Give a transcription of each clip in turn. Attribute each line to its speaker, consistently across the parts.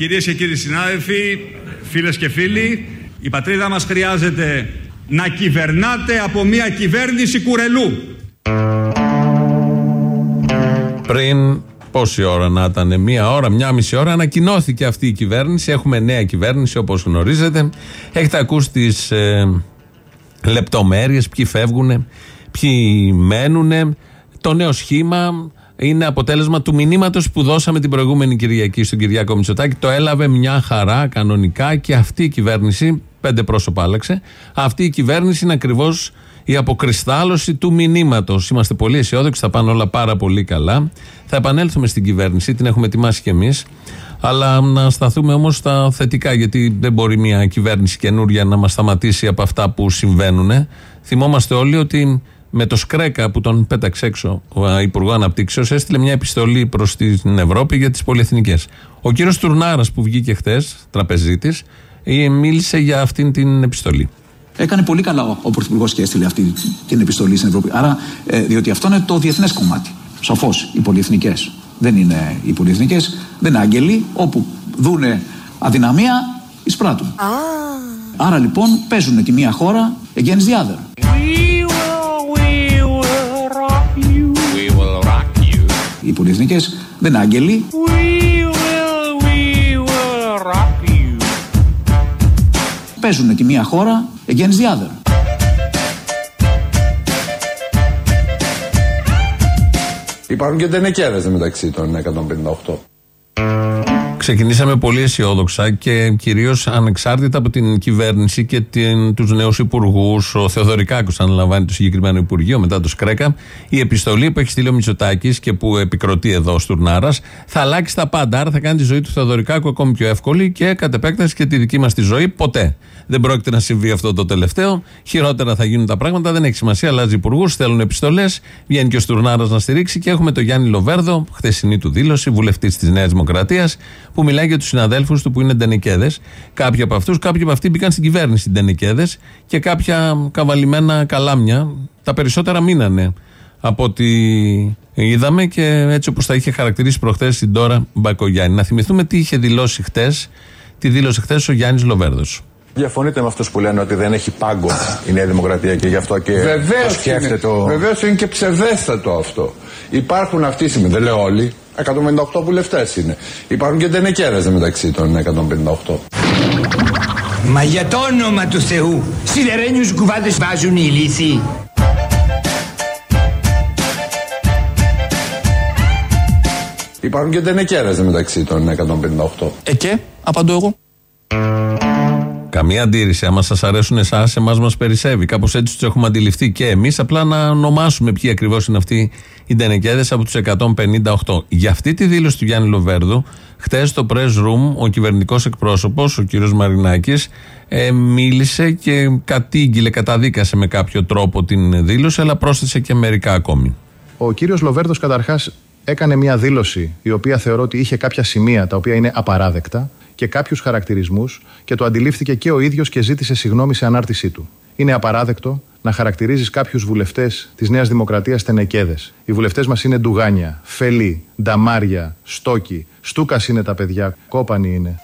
Speaker 1: Κυρίες και κύριοι συνάδελφοι, φίλες και φίλοι, η πατρίδα μας χρειάζεται να κυβερνάτε από μια κυβέρνηση κουρελού.
Speaker 2: Πριν πόση ώρα να ήταν, μία ώρα, μία μισή ώρα, ανακοινώθηκε αυτή η κυβέρνηση. Έχουμε νέα κυβέρνηση όπως γνωρίζετε. Έχετε ακούσει τις ε, λεπτομέρειες, ποιοι φεύγουν, ποιοι μένουν. Το νέο σχήμα είναι αποτέλεσμα του μηνύματος που δώσαμε την προηγούμενη Κυριακή στον Κυριάκο Μητσοτάκη. Το έλαβε μια χαρά κανονικά και αυτή η κυβέρνηση, πέντε πρόσωπα άλλαξε, αυτή η κυβέρνηση είναι ακριβώς η αποκριστάλλωση του μηνύματος. Είμαστε πολύ αισιόδοξοι, θα πάνε όλα πάρα πολύ καλά. Θα επανέλθουμε στην κυβέρνηση, την έχουμε ετοιμάσει κι εμείς. Αλλά να σταθούμε όμως στα θετικά, γιατί δεν μπορεί μια κυβέρνηση καινούρια να μας σταματήσει από αυτά που συμβαίνουν. Θυμόμαστε όλοι ότι με το Σκρέκα που τον πέταξε έξω ο Υπουργό Αναπτύξεως, έστειλε μια επιστολή προς την Ευρώπη για τις πολυεθνικές. Ο κύριος Τουρνάρας που βγήκε χθες, τραπεζίτης, ε, μίλησε για αυτήν την επιστολή.
Speaker 3: Έκανε πολύ καλά ο Πρωθυπουργός και έστειλε αυτή την επιστολή στην Ευρώπη. Άρα, ε, διότι αυτό είναι το διεθνές κομμάτι. Σαφώ οι πολυεθνικές δεν είναι οι πολυεθνικές, δεν είναι άγγελοι. Όπου δούνε αδυναμία, εισπράττουν. Άρα λοιπόν παίζουν τη μία χώρα against the other. Οι πολυεθνικές δεν είναι άγγελοι. Παίζουν τη μία χώρα against the other.
Speaker 4: Υπάρχουν και τενεκέδες μεταξύ των 158.
Speaker 2: Ξεκινήσαμε πολύ αισιόδοξα και κυρίως ανεξάρτητα από την κυβέρνηση και τους νέους υπουργούς. Ο Θεοδωρικάκος αναλαμβάνει το συγκεκριμένο Υπουργείο μετά το Σκρέκα. Η επιστολή που έχει στείλει ο Μητσοτάκης και που επικροτεί εδώ ο Στουρνάρας θα αλλάξει τα πάντα. Άρα θα κάνει τη ζωή του Θεοδωρικάκου ακόμη πιο εύκολη και κατ' επέκταση και τη δική μας τη ζωή ποτέ. Δεν πρόκειται να συμβεί αυτό το τελευταίο. Χειρότερα θα γίνουν τα πράγματα. Δεν έχει σημασία. Αλλάζει υπουργούς, στέλνουν επιστολές. Βγαίνει και ο Στουρνάρας να στηρίξει. Και έχουμε τον Γιάννη Λοβέρδο, χθεσινή του δήλωση, βουλευτής της Νέας Δημοκρατίας, που μιλάει για τους συναδέλφους του που είναι ντενεκέδε. Κάποιοι από αυτούς, κάποιοι από αυτοί μπήκαν στην κυβέρνηση ντενεκέδε και κάποια καβαλημένα καλάμια. Τα περισσότερα μείνανε από ό,τι είδαμε και έτσι όπως τα είχε χαρακτηρίσει προχθές την τώρα Μπακογιάννη. Να θυμηθούμε τι είχε δηλώσει χτες, τι δήλωσε χθε ο Γιάννης Λοβέρδος.
Speaker 4: Διαφωνείτε με αυτούς που λένε ότι δεν έχει πάγκο η Νέα Δημοκρατία και γι' αυτό και
Speaker 5: Βεβαίως
Speaker 4: σκέφτεται
Speaker 5: είναι,
Speaker 4: το.
Speaker 5: Βεβαίως είναι και ψευδέστατο αυτό. Υπάρχουν αυτοί οι σημεία, δεν λέω όλοι, 158 βουλευτές είναι. Υπάρχουν και τενεκέδε μεταξύ των 158.
Speaker 6: Μα για το όνομα του Θεού, σιδερένιους κουβάδες βάζουν οι ηλίθιοι.
Speaker 4: Υπάρχουν και τενεκέδε μεταξύ των 158.
Speaker 7: Ε και, απαντώ εγώ.
Speaker 2: Καμία αντίρρηση. Άμα σας αρέσουν εσάς, εμάς μας περισσεύει. Κάπως έτσι τους έχουμε αντιληφθεί και εμείς. Απλά να ονομάσουμε ποιοι ακριβώς είναι αυτοί οι ντενεκέδες από τους 158. Για αυτή τη δήλωση του Γιάννη Λοβέρδου, χτε στο press room, ο κυβερνητικός εκπρόσωπος, ο κ. Μαρινάκης, ε, μίλησε και κατήγγειλε, καταδίκασε με κάποιο τρόπο την δήλωση, αλλά πρόσθεσε και μερικά ακόμη.
Speaker 8: Ο κύριος Λοβέρδος καταρχάς έκανε μια δήλωση η οποία θεωρώ ότι είχε κάποια σημεία τα οποία είναι απαράδεκτα και κάποιους χαρακτηρισμούς και το αντιλήφθηκε και ο ίδιος και ζήτησε συγγνώμη σε ανάρτησή του. Είναι απαράδεκτο να χαρακτηρίζεις κάποιους βουλευτές της Νέας Δημοκρατίας τενεκέδε. Οι βουλευτές μας είναι ντουγάνια, φελή, νταμάρια, στόκι, στούκας είναι τα παιδιά, κόπανοι είναι.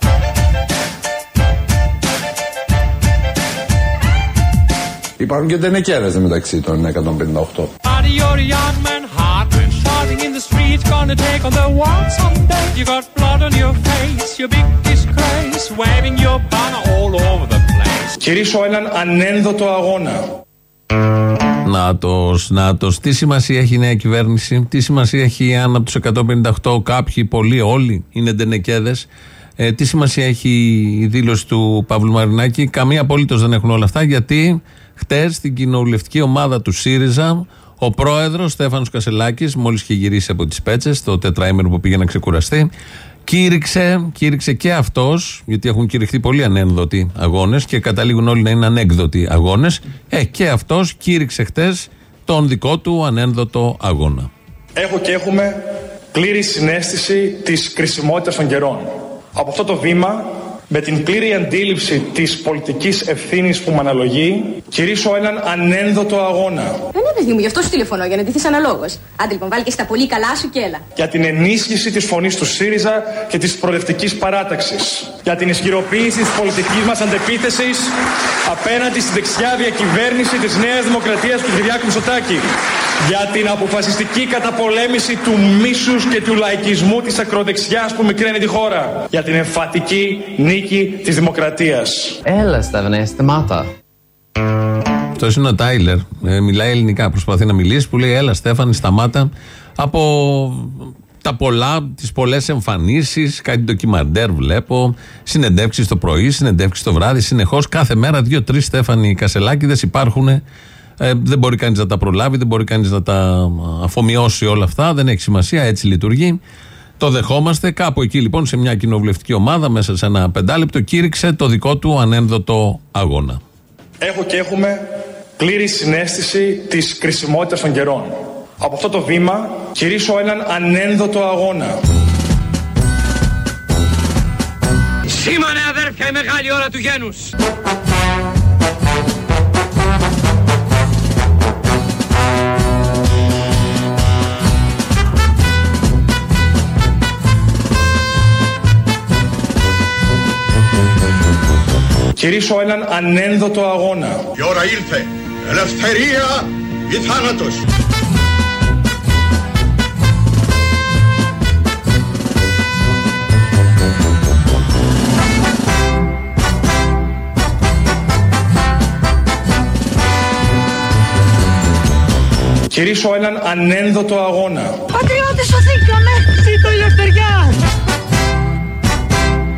Speaker 4: Υπάρχουν και τενεκέδε μεταξύ των 158.
Speaker 9: Party, you're a young man, hot and shouting in the streets, gonna take on the world someday. You got blood on your face, your big disgrace, waving your banner all over the place.
Speaker 7: Κηρύσω έναν ανένδοτο αγώνα.
Speaker 2: Νάτος, Νάτος. Τι σημασία έχει η νέα κυβέρνηση, τι σημασία έχει αν από τους 158 κάποιοι, πολλοί, όλοι είναι ντενεκέδες; Ε, τι σημασία έχει η δήλωση του Παύλου Μαρινάκη; Καμία απολύτως δεν έχουν όλα αυτά γιατί χτες στην κοινοβουλευτική ομάδα του ΣΥΡΙΖΑ ο πρόεδρος Στέφανος Κασελάκης, μόλις είχε γυρίσει από τις Πέτσες, το τετραήμερο που πήγε να ξεκουραστεί, κήρυξε, κήρυξε και αυτός, γιατί έχουν κηρυχθεί πολλοί ανένδοτοι αγώνες και καταλήγουν όλοι να είναι ανέκδοτοι αγώνες. Ε, και αυτός κήρυξε χτες τον δικό του ανένδοτο αγώνα.
Speaker 7: Έχω και έχουμε πλήρη συνέστηση της κρισιμότητας των καιρών. Από αυτό το βήμα Με την πλήρη αντίληψη της πολιτικής ευθύνης που με αναλογεί, κηρύσω έναν ανένδοτο αγώνα.
Speaker 10: Ε, ναι, παιδί μου, γι' αυτό σου τηλεφωνώ, για να ντυθείς αναλόγως. Άντε λοιπόν, βάλει και στα πολύ καλά σου και έλα.
Speaker 7: Για την ενίσχυση της φωνής του ΣΥΡΙΖΑ και της προοδευτικής παράταξης. Για την ισχυροποίηση της πολιτικής μας αντεπίθεσης απέναντι στη δεξιά διακυβέρνηση της Νέας Δημοκρατίας του Κυριάκου Μητσοτάκη. Για την αποφασιστική καταπολέμηση του μίσους και του λαϊκισμού της ακροδεξιάς που μικραίνει τη χώρα. Για την εμφατική νίκη της δημοκρατίας.
Speaker 11: Έλα, Σταβνέ, σταμάτα.
Speaker 2: Αυτός είναι ο Τάιλερ. Ε, μιλάει ελληνικά. Προσπαθεί να μιλήσει που λέει: Έλα, Στέφανη, σταμάτα. Από τα πολλά, τις πολλές εμφανίσεις, κάτι ντοκιμαντέρ βλέπω, συνεντεύξεις το πρωί, συνεντεύξεις το βράδυ, συνεχώς κάθε μέρα δύο-τρεις Στέφανοι Κασελάκηδες υπάρχουν. Ε, δεν μπορεί κανείς να τα προλάβει, δεν μπορεί κανείς να τα αφομοιώσει όλα αυτά. Δεν έχει σημασία, έτσι λειτουργεί. Το δεχόμαστε. Κάπου εκεί λοιπόν σε μια κοινοβουλευτική ομάδα, μέσα σε ένα πεντάλεπτο, κήρυξε το δικό του ανένδοτο αγώνα.
Speaker 7: Έχω και έχουμε πλήρη συνέστηση της κρισιμότητας των καιρών. Από αυτό το βήμα κηρύσω έναν ανένδοτο αγώνα.
Speaker 12: Σήμανε αδέρφια η μεγάλη ώρα του γένους.
Speaker 7: Κηρύσω έναν ανένδοτο αγώνα.
Speaker 13: Η ώρα ήλθε. Ελευθερία ή θάνατος.
Speaker 7: Κηρύσω έναν ανένδοτο αγώνα.
Speaker 10: Πατριώτες, σωθήκαμε! Ζήτω η ελευθεριά!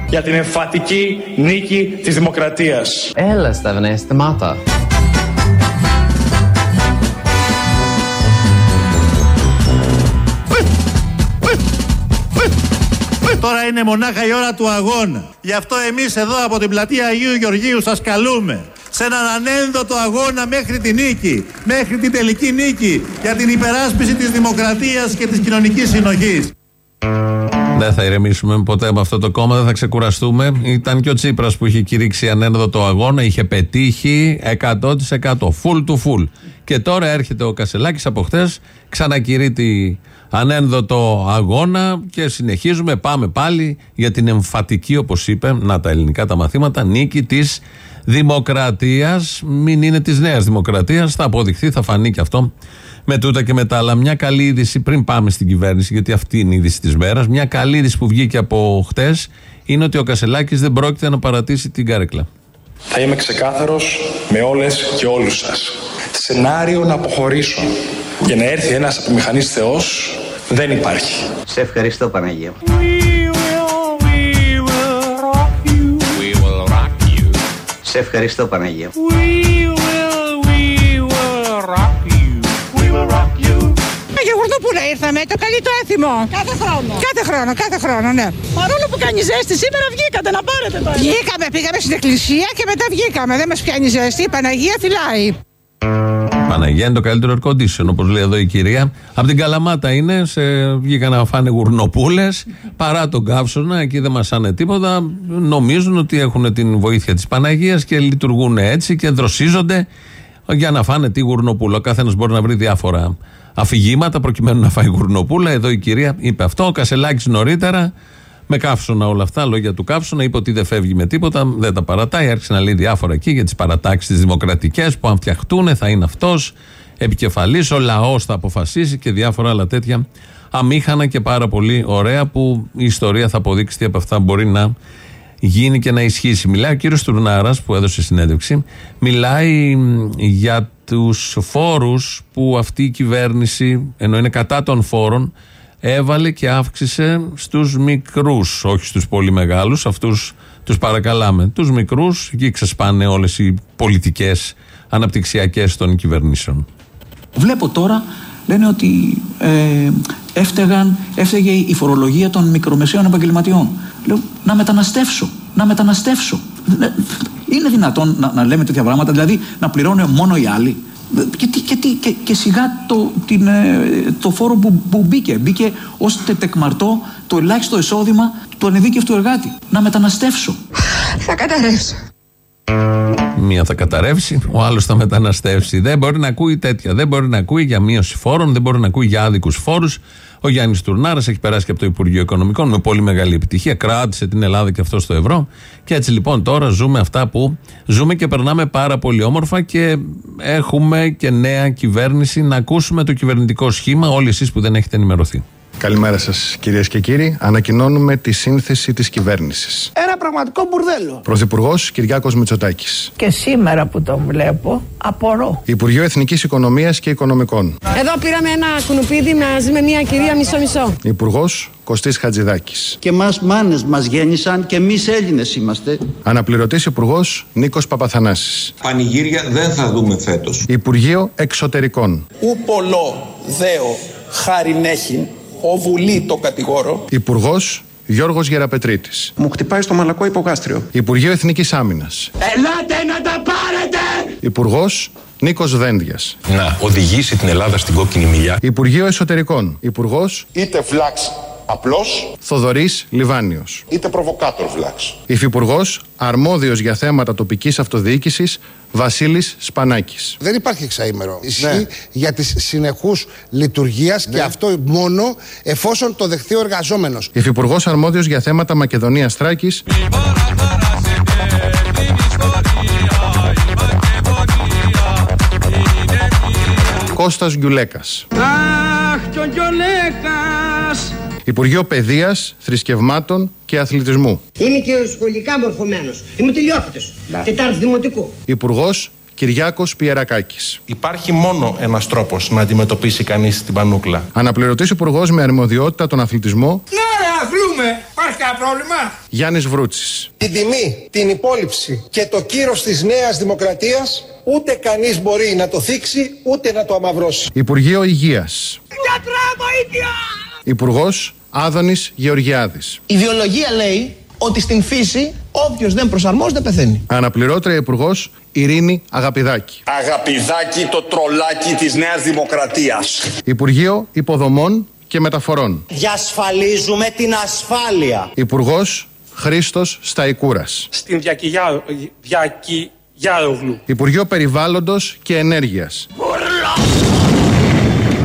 Speaker 7: Για την εμφατική νίκη της δημοκρατίας.
Speaker 11: Έλα, Σταβνέ, σταμάτα.
Speaker 14: Τώρα είναι μονάχα η ώρα του αγώνα. Γι' αυτό εμείς εδώ από την πλατεία Αγίου Γεωργίου σας καλούμε σε έναν ανένδοτο αγώνα μέχρι τη νίκη, μέχρι την τελική νίκη για την υπεράσπιση της δημοκρατίας και της κοινωνικής συνοχής.
Speaker 2: Δεν θα ηρεμήσουμε ποτέ από αυτό το κόμμα, δεν θα ξεκουραστούμε. Ήταν και ο Τσίπρας που είχε κηρύξει ανένδοτο αγώνα, είχε πετύχει 100% full to full. Και τώρα έρχεται ο Κασελάκης από χτε, ξανακηρύττει ανένδοτο αγώνα και συνεχίζουμε, πάμε πάλι για την εμφατική, όπως είπε, να τα ελληνικά τα μαθήματα, νίκη της δημοκρατίας, μην είναι της νέας δημοκρατίας, θα αποδειχθεί, θα φανεί και αυτό με τούτα και με τα άλλα. Μια καλή είδηση πριν πάμε στην κυβέρνηση, γιατί αυτή είναι η είδηση της μέρας. Μια καλή είδηση που βγήκε από χτες είναι ότι ο Κασελάκης δεν πρόκειται να παρατήσει την κάρεκλα.
Speaker 7: Θα είμαι ξεκάθαρος με όλες και όλους σας. Σενάριο να αποχωρήσω για να έρθει ένας απομηχανής Θεός δεν υπάρχει.
Speaker 11: Σε ευχαριστώ, Παναγία.
Speaker 9: We will, we will rock you. We will rock you.
Speaker 11: Σε ευχαριστώ, Παναγία.
Speaker 9: We will, we will rock
Speaker 15: ήρθαμε, το καλύτερο έθιμο. Κάθε χρόνο. Κάθε χρόνο, κάθε χρόνο, ναι. Παρόλο που κάνει ζέστη, σήμερα βγήκατε να πάρετε τώρα. Βγήκαμε, πήγαμε στην εκκλησία και μετά βγήκαμε. Δεν μας πιάνει ζέστη. Η Παναγία φυλάει.
Speaker 2: Παναγία είναι το καλύτερο air condition, όπως λέει εδώ η κυρία. Από την Καλαμάτα είναι, σε, βγήκαν να φάνε γουρνοπούλες. Παρά τον καύσωνα, εκεί δεν μασάνε τίποτα. Νομίζουν ότι έχουν την βοήθεια της Παναγίας και λειτουργούν έτσι και δροσίζονται για να φάνε τη γουρνοπούλα. Ο καθένας μπορεί να βρει διάφορα αφηγήματα προκειμένου να φάει γουρνοπούλα. Εδώ η κυρία είπε αυτό. Ο Κασελάκης νωρίτερα με καύσωνα όλα αυτά, λόγια του καύσωνα, είπε ότι δεν φεύγει με τίποτα, δεν τα παρατάει. Άρχισε να λέει διάφορα εκεί για τις παρατάξεις τις δημοκρατικές που αν φτιαχτούν θα είναι αυτός επικεφαλής, ο λαός θα αποφασίσει και διάφορα άλλα τέτοια αμήχανα και πάρα πολύ ωραία που η ιστορία θα αποδείξει τι από αυτά μπορεί να γίνει και να ισχύσει. Μιλάει ο κύριος Τουρνάρας που έδωσε συνέντευξη, μιλάει μ, για τους φόρους που αυτή η κυβέρνηση, ενώ είναι κατά των φόρων, έβαλε και αύξησε στους μικρούς, όχι στους πολύ μεγάλους, αυτούς τους παρακαλάμε. Τους μικρούς, εκεί ξεσπάνε όλες οι πολιτικές αναπτυξιακές των κυβερνήσεων.
Speaker 3: Βλέπω τώρα λένε ότι ε, έφταιγαν, έφταιγε η φορολογία των μικρομεσαίων επαγγελματιών. Λέω να μεταναστεύσω, να μεταναστεύσω. Είναι δυνατόν να, να λέμε τέτοια πράγματα, δηλαδή να πληρώνουν μόνο οι άλλοι; Και, τι- και, τι- και, και σιγά το, την, ε, το φόρο που, που μπήκε. Μπήκε ως τετεκμαρτό το ελάχιστο εισόδημα του ανεδίκευτου εργάτη. Να μεταναστεύσω.
Speaker 16: Θα καταρρεύσω.
Speaker 2: Μία θα καταρρεύσει, ο άλλος θα μεταναστεύσει. Δεν μπορεί να ακούει τέτοια. Δεν μπορεί να ακούει για μείωση φόρων, δεν μπορεί να ακούει για άδικους φόρους. Ο Γιάννης Τουρνάρας έχει περάσει και από το Υπουργείο Οικονομικών με πολύ μεγάλη επιτυχία. Κράτησε την Ελλάδα και αυτό στο ευρώ. Και έτσι λοιπόν τώρα ζούμε αυτά που ζούμε και περνάμε πάρα πολύ όμορφα και έχουμε και νέα κυβέρνηση. Να ακούσουμε το κυβερνητικό σχήμα, όλοι εσείς που δεν έχετε ενημερωθεί.
Speaker 8: Καλημέρα σας, κυρίες και κύριοι. Ανακοινώνουμε τη σύνθεση της κυβέρνησης.
Speaker 17: Ένα πραγματικό μπουρδέλο.
Speaker 8: Πρωθυπουργός Κυριάκος Μητσοτάκης.
Speaker 18: Και σήμερα που τον βλέπω, απορώ.
Speaker 8: Υπουργείο Εθνικής Οικονομίας και Οικονομικών.
Speaker 19: Εδώ πήραμε ένα κουνουπίδι μαζί με μια κυρία μισό-μισό.
Speaker 8: Υπουργός Κωστής Χατζηδάκης.
Speaker 5: Και μας μάνες μας γέννησαν και εμείς Έλληνες είμαστε.
Speaker 8: Αναπληρωτής Υπουργός Νίκος Παπαθανάσης.
Speaker 20: Πανηγύρια δεν θα δούμε φέτος.
Speaker 8: Υπουργείο Εξωτερικών.
Speaker 21: Ου πολλό δέο χάριν ο Βουλή το κατηγορώ.
Speaker 8: Υπουργός Γιώργος Γεραπετρίτης.
Speaker 21: Μου χτυπάει στο μαλακό υπογάστριο.
Speaker 8: Υπουργείο Εθνικής Άμυνας.
Speaker 17: Ελάτε να τα πάρετε!
Speaker 8: Υπουργός Νίκος Δένδιας.
Speaker 20: Να οδηγήσει την Ελλάδα στην κόκκινη μιλιά.
Speaker 8: Υπουργείο Εσωτερικών. Υπουργός
Speaker 22: Είτε φλάξ απλός
Speaker 8: Θοδωρής Λιβάνιος.
Speaker 22: είτε προβοκάτορ φλάξ.
Speaker 8: Υφυπουργός Αρμόδιος για θέματα τοπικής αυτοδιοίκησης Βασίλης Σπανάκης.
Speaker 23: Δεν υπάρχει εξαήμερο. Ισχύει για τη συνεχούς λειτουργίας και αυτό μόνο εφόσον το δεχθεί ο εργαζόμενος.
Speaker 8: Υφυπουργός Αρμόδιος για θέματα Μακεδονίας Θράκης. Κώστας Γκιουλέκας.
Speaker 17: Αχ, κι ο Γιολέκας!
Speaker 8: Υπουργείο Παιδείας, Θρησκευμάτων και Αθλητισμού.
Speaker 24: Είμαι και σχολικά μορφωμένος. Είμαι τελειόφυτος. Τετάρτη δημοτικού.
Speaker 8: Υπουργός Κυριάκος Πιερακάκης.
Speaker 25: Υπάρχει μόνο ένας τρόπος να αντιμετωπίσει κανείς την πανούκλα.
Speaker 8: Αναπληρωτής Υπουργός με αρμοδιότητα τον αθλητισμό
Speaker 17: Ναι, ρε, αθλούμε. Υπάρχει κανένα πρόβλημα;
Speaker 8: Γιάννης Βρούτσης.
Speaker 23: Την τιμή, την υπόλοιψη και το κύρος της Νέας Δημοκρατίας ούτε κανείς μπορεί να το θίξει ούτε να το αμαυρώσει.
Speaker 8: Υπουργείο Υγείας.
Speaker 17: Γιατρά, βοήθεια!
Speaker 8: Υπουργός Άδωνης Γεωργιάδης.
Speaker 6: Η βιολογία λέει ότι στην φύση όποιος δεν προσαρμόζεται πεθαίνει.
Speaker 8: Αναπληρώτρια Υπουργός Ειρήνη Αγαπηδάκη.
Speaker 22: Αγαπηδάκι το τρολάκι της Νέας Δημοκρατίας.
Speaker 8: Υπουργείο Υποδομών και Μεταφορών.
Speaker 23: Διασφαλίζουμε την ασφάλεια.
Speaker 8: Υπουργός Χρήστος Σταϊκούρας.
Speaker 26: Στην Διακυγιά... Διακυγιάρογλου.
Speaker 8: Υπουργείο Περιβάλλοντος και Ενέργειας.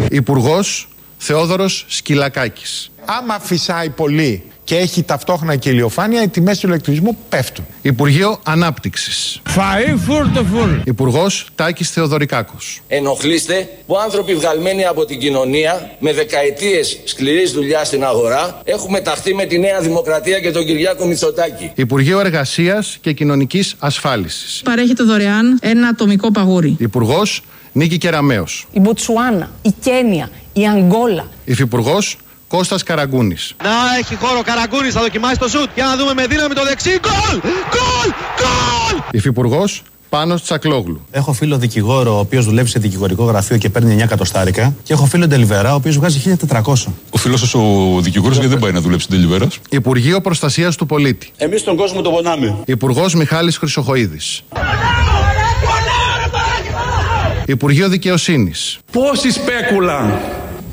Speaker 8: Υπουργός Θεόδωρος Σκυλακάκης.
Speaker 27: Άμα φυσάει πολύ και έχει ταυτόχρονα και ηλιοφάνεια, οι τιμές του ηλεκτρισμού πέφτουν.
Speaker 8: Υπουργείο Ανάπτυξης.
Speaker 6: Φαΐ φουρτοφουρ.
Speaker 8: Υπουργός Τάκης Θεοδωρικάκος.
Speaker 28: Ενοχλείστε που άνθρωποι βγαλμένοι από την κοινωνία με δεκαετίες σκληρής δουλειάς στην αγορά έχουμε ταχθεί με τη Νέα Δημοκρατία και τον Κυριάκο Μητσοτάκη.
Speaker 8: Υπουργείο Εργασίας και Κοινωνικής Ασφάλισης.
Speaker 29: Παρέχεται δωρεάν ένα ατομικό παγούρι.
Speaker 8: Υπουργός Νίκη Κεραμέως.
Speaker 30: Η Μποτσουάνα, η Κένια, η Αγγόλα.
Speaker 8: Υφυπουργός Κώστας Καραγκούνης.
Speaker 31: Να έχει χώρο Καραγκούνης, θα δοκιμάσει το σουτ. Για να δούμε με δύναμη το δεξί. Γκολ! Γκολ! Γκολ!
Speaker 8: Υφυπουργός Πάνος Τσακλόγλου.
Speaker 14: Έχω φίλο δικηγόρο, ο οποίος δουλεύει σε δικηγορικό γραφείο και παίρνει 9 εκατοστάρικα. Και έχω φίλο Ντελιβερά, ο οποίος βγάζει 1400.
Speaker 32: Ο φίλος σας ο δικηγόρος γιατί δεν πάει να δουλέψει την Τελιβέρα.
Speaker 8: Υπουργείο Προστασίας του Πολίτη.
Speaker 28: Εμείς τον κόσμο τον πονάμε.
Speaker 8: Υπουργός Μιχάλης Χρυσοχοίδης. Υπουργείο Δικαιοσύνης.
Speaker 33: Πόση σπέκουλα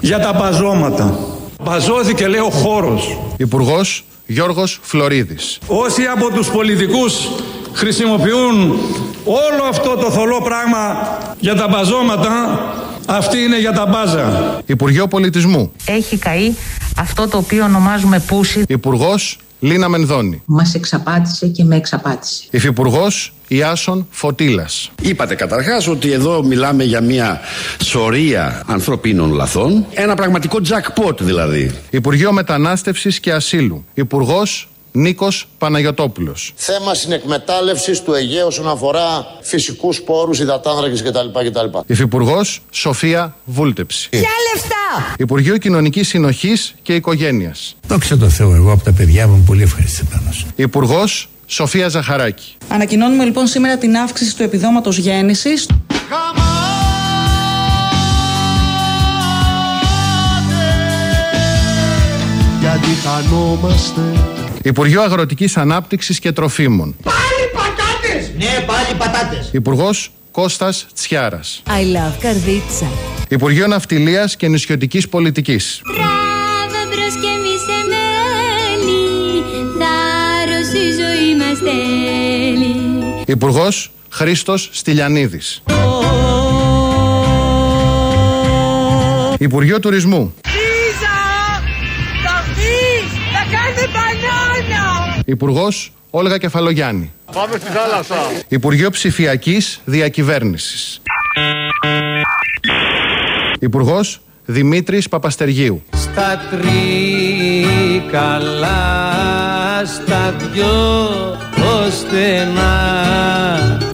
Speaker 33: για τα μπαζώματα. Μπαζώθηκε λέει ο χώρος.
Speaker 8: Υπουργός Γιώργος Φλωρίδης.
Speaker 33: Όσοι από τους πολιτικούς χρησιμοποιούν όλο αυτό το θολό πράγμα για τα μπαζώματα, αυτή είναι για τα μπάζα.
Speaker 8: Υπουργείο Πολιτισμού.
Speaker 34: Έχει καεί αυτό το οποίο ονομάζουμε πούσι.
Speaker 8: Υπουργός Λίνα Μενδώνη.
Speaker 34: Μας εξαπάτησε και με εξαπάτησε.
Speaker 8: Υφυπουργός Ιάσον Φωτήλας.
Speaker 35: Είπατε καταρχάς ότι εδώ μιλάμε για μια σωρία ανθρωπίνων λαθών. Ένα πραγματικό jackpot δηλαδή.
Speaker 8: Υπουργείο Μετανάστευσης και Ασύλου. Υπουργός Νίκος Παναγιωτόπουλος.
Speaker 23: Θέμα συνεκμετάλλευσης του Αιγαίου όσον αφορά φυσικούς πόρους, υδατάνθρακες κτλ. κτλ.
Speaker 8: Υφυπουργός Σοφία Βούλτεψη.
Speaker 30: Ποια λεφτά!
Speaker 8: Υπουργείο Κοινωνικής Συνοχής και Οικογένειας.
Speaker 6: Δόξα τω Θεώ, εγώ από τα παιδιά μου πολύ ευχαριστημένος.
Speaker 8: Υπουργός Σοφία Ζαχαράκη.
Speaker 15: Ανακοινώνουμε λοιπόν σήμερα την αύξηση του επιδόματος γέννησης.
Speaker 36: Γιατί χανόμαστε
Speaker 8: Υπουργείο Αγροτικής Ανάπτυξης και Τροφίμων.
Speaker 17: Πάλι πατάτες!
Speaker 30: Ναι, πάλι πατάτες.
Speaker 8: Υπουργός Κώστας Τσιάρας.
Speaker 9: I love καρδίτσα.
Speaker 8: Υπουργείο Ναυτιλίας και Νησιωτικής Πολιτικής.
Speaker 9: Μπράβο μπρος και μη σε μένει. Θάρρος η ζωή μας
Speaker 37: τέλει.
Speaker 8: Υπουργός Χρήστος Στυλιανίδης. Υπουργείο Τουρισμού. Υπουργός Όλγα Κεφαλογιάννη.
Speaker 38: Πάμε στη θάλασσα!
Speaker 8: Υπουργείο Ψηφιακής Διακυβέρνησης. Υπουργός Δημήτρης Παπαστεργίου.
Speaker 39: Στα τρίκαλα, στα δυο στενά.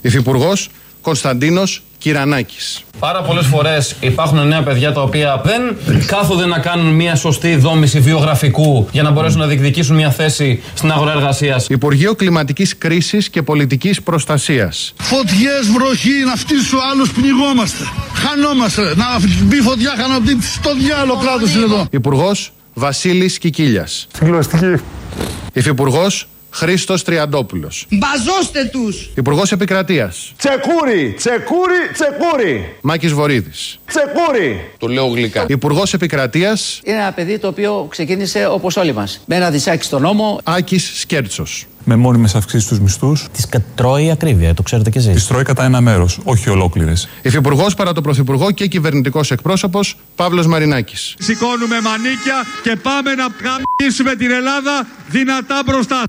Speaker 8: Υφυπουργός Κωνσταντίνος Κυρανάκης.
Speaker 40: Πάρα πολλές φορές υπάρχουν νέα παιδιά τα οποία δεν κάθονται να κάνουν μια σωστή δόμηση βιογραφικού για να μπορέσουν να διεκδικήσουν μια θέση στην αγορά εργασίας.
Speaker 8: Υπουργείο Κλιματικής Κρίσης και Πολιτικής Προστασίας.
Speaker 41: Φωτιές, βροχή, να φτύσω άλλους πνιγόμαστε. Χανόμαστε. Να μπει φωτιά, χανοπτή, στο διάλογο κράτος είναι εδώ.
Speaker 8: Υπουργός Βασίλης Κικίλιας.
Speaker 41: Συγκλωστική.
Speaker 8: Υφυπουργός Χρήστος Τριαντόπουλος.
Speaker 38: Μπαζώστε τους!
Speaker 8: Υπουργός Επικρατείας.
Speaker 41: Τσεκούρι, τσεκούρι, τσεκούρι.
Speaker 8: Μάκης Βορύδης.
Speaker 41: Τσεκούρι.
Speaker 42: Το λέω γλυκά.
Speaker 8: Υπουργός Επικρατείας.
Speaker 43: Είναι ένα παιδί το οποίο ξεκίνησε όπως όλοι μας. Με ένα δισάκι στον νόμο.
Speaker 8: Άκης Σκέρτσος.
Speaker 44: Με μόνιμες αυξήσεις στους μισθούς.
Speaker 14: Τις τρώει ακρίβεια, το ξέρετε κι εσείς.
Speaker 44: Τις τρώει κατά ένα μέρος, όχι ολόκληρες.
Speaker 8: Υφυπουργός παρά το Πρωθυπουργό και κυβερνητικός εκπρόσωπος Παύλος Μαρινάκης.
Speaker 1: Σηκώνουμε μανίκια και πάμε να γαμίσουμε την Ελλάδα δυνατά μπροστά.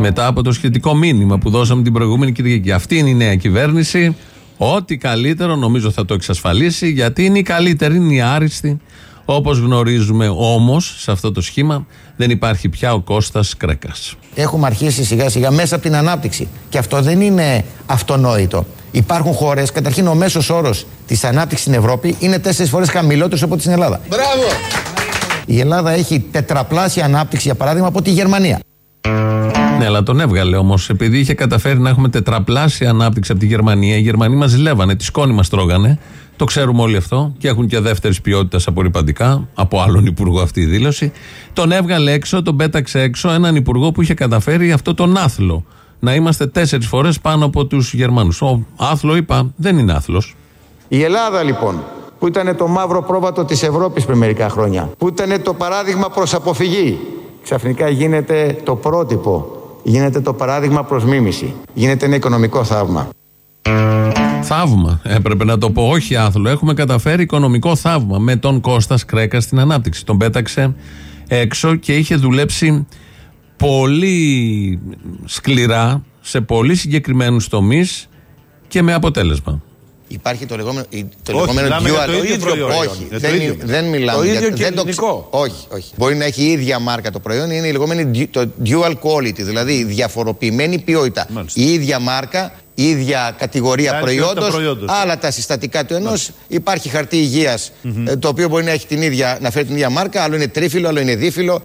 Speaker 2: Μετά από το σχετικό μήνυμα που δώσαμε την προηγούμενη Κυριακή. Αυτή είναι η νέα κυβέρνηση. Ό,τι καλύτερο νομίζω θα το εξασφαλίσει γιατί είναι η καλύτερη, είναι η άριστη. Όπως γνωρίζουμε όμως σε αυτό το σχήμα δεν υπάρχει πια ο Κώστας Κρέκας.
Speaker 43: Έχουμε αρχίσει σιγά σιγά μέσα από την ανάπτυξη. Και αυτό δεν είναι αυτονόητο. Υπάρχουν χώρες, καταρχήν ο μέσος όρος της ανάπτυξης στην Ευρώπη είναι τέσσερις φορές χαμηλότερος από ό,τι στην Ελλάδα.
Speaker 41: Μπράβο!
Speaker 43: Η Ελλάδα έχει τετραπλάσια ανάπτυξη, για παράδειγμα, από τη Γερμανία.
Speaker 2: Ναι, αλλά τον έβγαλε όμως. Επειδή είχε καταφέρει να έχουμε τετραπλάσια ανάπτυξη από τη Γερμανία, οι Γερμανοί μας ζηλεύανε, τη σκόνη μας τρώγανε. Το ξέρουμε όλοι αυτό και έχουν και δεύτερης ποιότητας απορριπαντικά. Από άλλον υπουργό αυτή η δήλωση. Τον έβγαλε έξω, τον πέταξε έξω έναν υπουργό που είχε καταφέρει αυτό τον άθλο. Να είμαστε τέσσερις φορές πάνω από τους Γερμανούς. Ο άθλο, είπα, δεν είναι άθλος.
Speaker 43: Η Ελλάδα λοιπόν, που ήταν το μαύρο πρόβατο της Ευρώπης πριν μερικά χρόνια, που ήταν το παράδειγμα προς αποφυγή, ξαφνικά γίνεται το πρότυπο, γίνεται το παράδειγμα προς μίμηση, γίνεται ένα οικονομικό θαύμα.
Speaker 2: Θαύμα. Έπρεπε να το πω. Όχι άθλο. Έχουμε καταφέρει οικονομικό θαύμα με τον Κώστας Κρέκα στην ανάπτυξη. Τον πέταξε έξω και είχε δουλέψει πολύ σκληρά σε πολύ συγκεκριμένους τομείς και με αποτέλεσμα.
Speaker 43: Υπάρχει το λεγόμενο, το
Speaker 44: Όχι,
Speaker 43: λεγόμενο
Speaker 44: μιλάμε για
Speaker 43: dual.
Speaker 44: το ίδιο προϊόν.
Speaker 43: Όχι,
Speaker 44: Για το
Speaker 43: δεν,
Speaker 44: ίδιο.
Speaker 43: δεν μιλάμε
Speaker 44: Το
Speaker 43: για
Speaker 44: ίδιο και
Speaker 43: δεν το
Speaker 44: ελληνικό.
Speaker 43: ξε- Όχι, όχι. Μπορεί να έχει η ίδια μάρκα το προϊόν, είναι η λεγόμενη du- το dual quality, δηλαδή η διαφοροποιημένη ποιότητα. Η ίδια μάρκα, η ίδια κατηγορία
Speaker 44: Άλλη ποιότητα
Speaker 43: προϊόντος,
Speaker 44: προϊόντος.
Speaker 43: άλλα τα συστατικά του ενός. Υπάρχει χαρτί υγείας, ε, το οποίο μπορεί να έχει την ίδια, να φέρει την ίδια μάρκα, άλλο είναι τρίφυλλο, άλλο είναι δίφυλλο.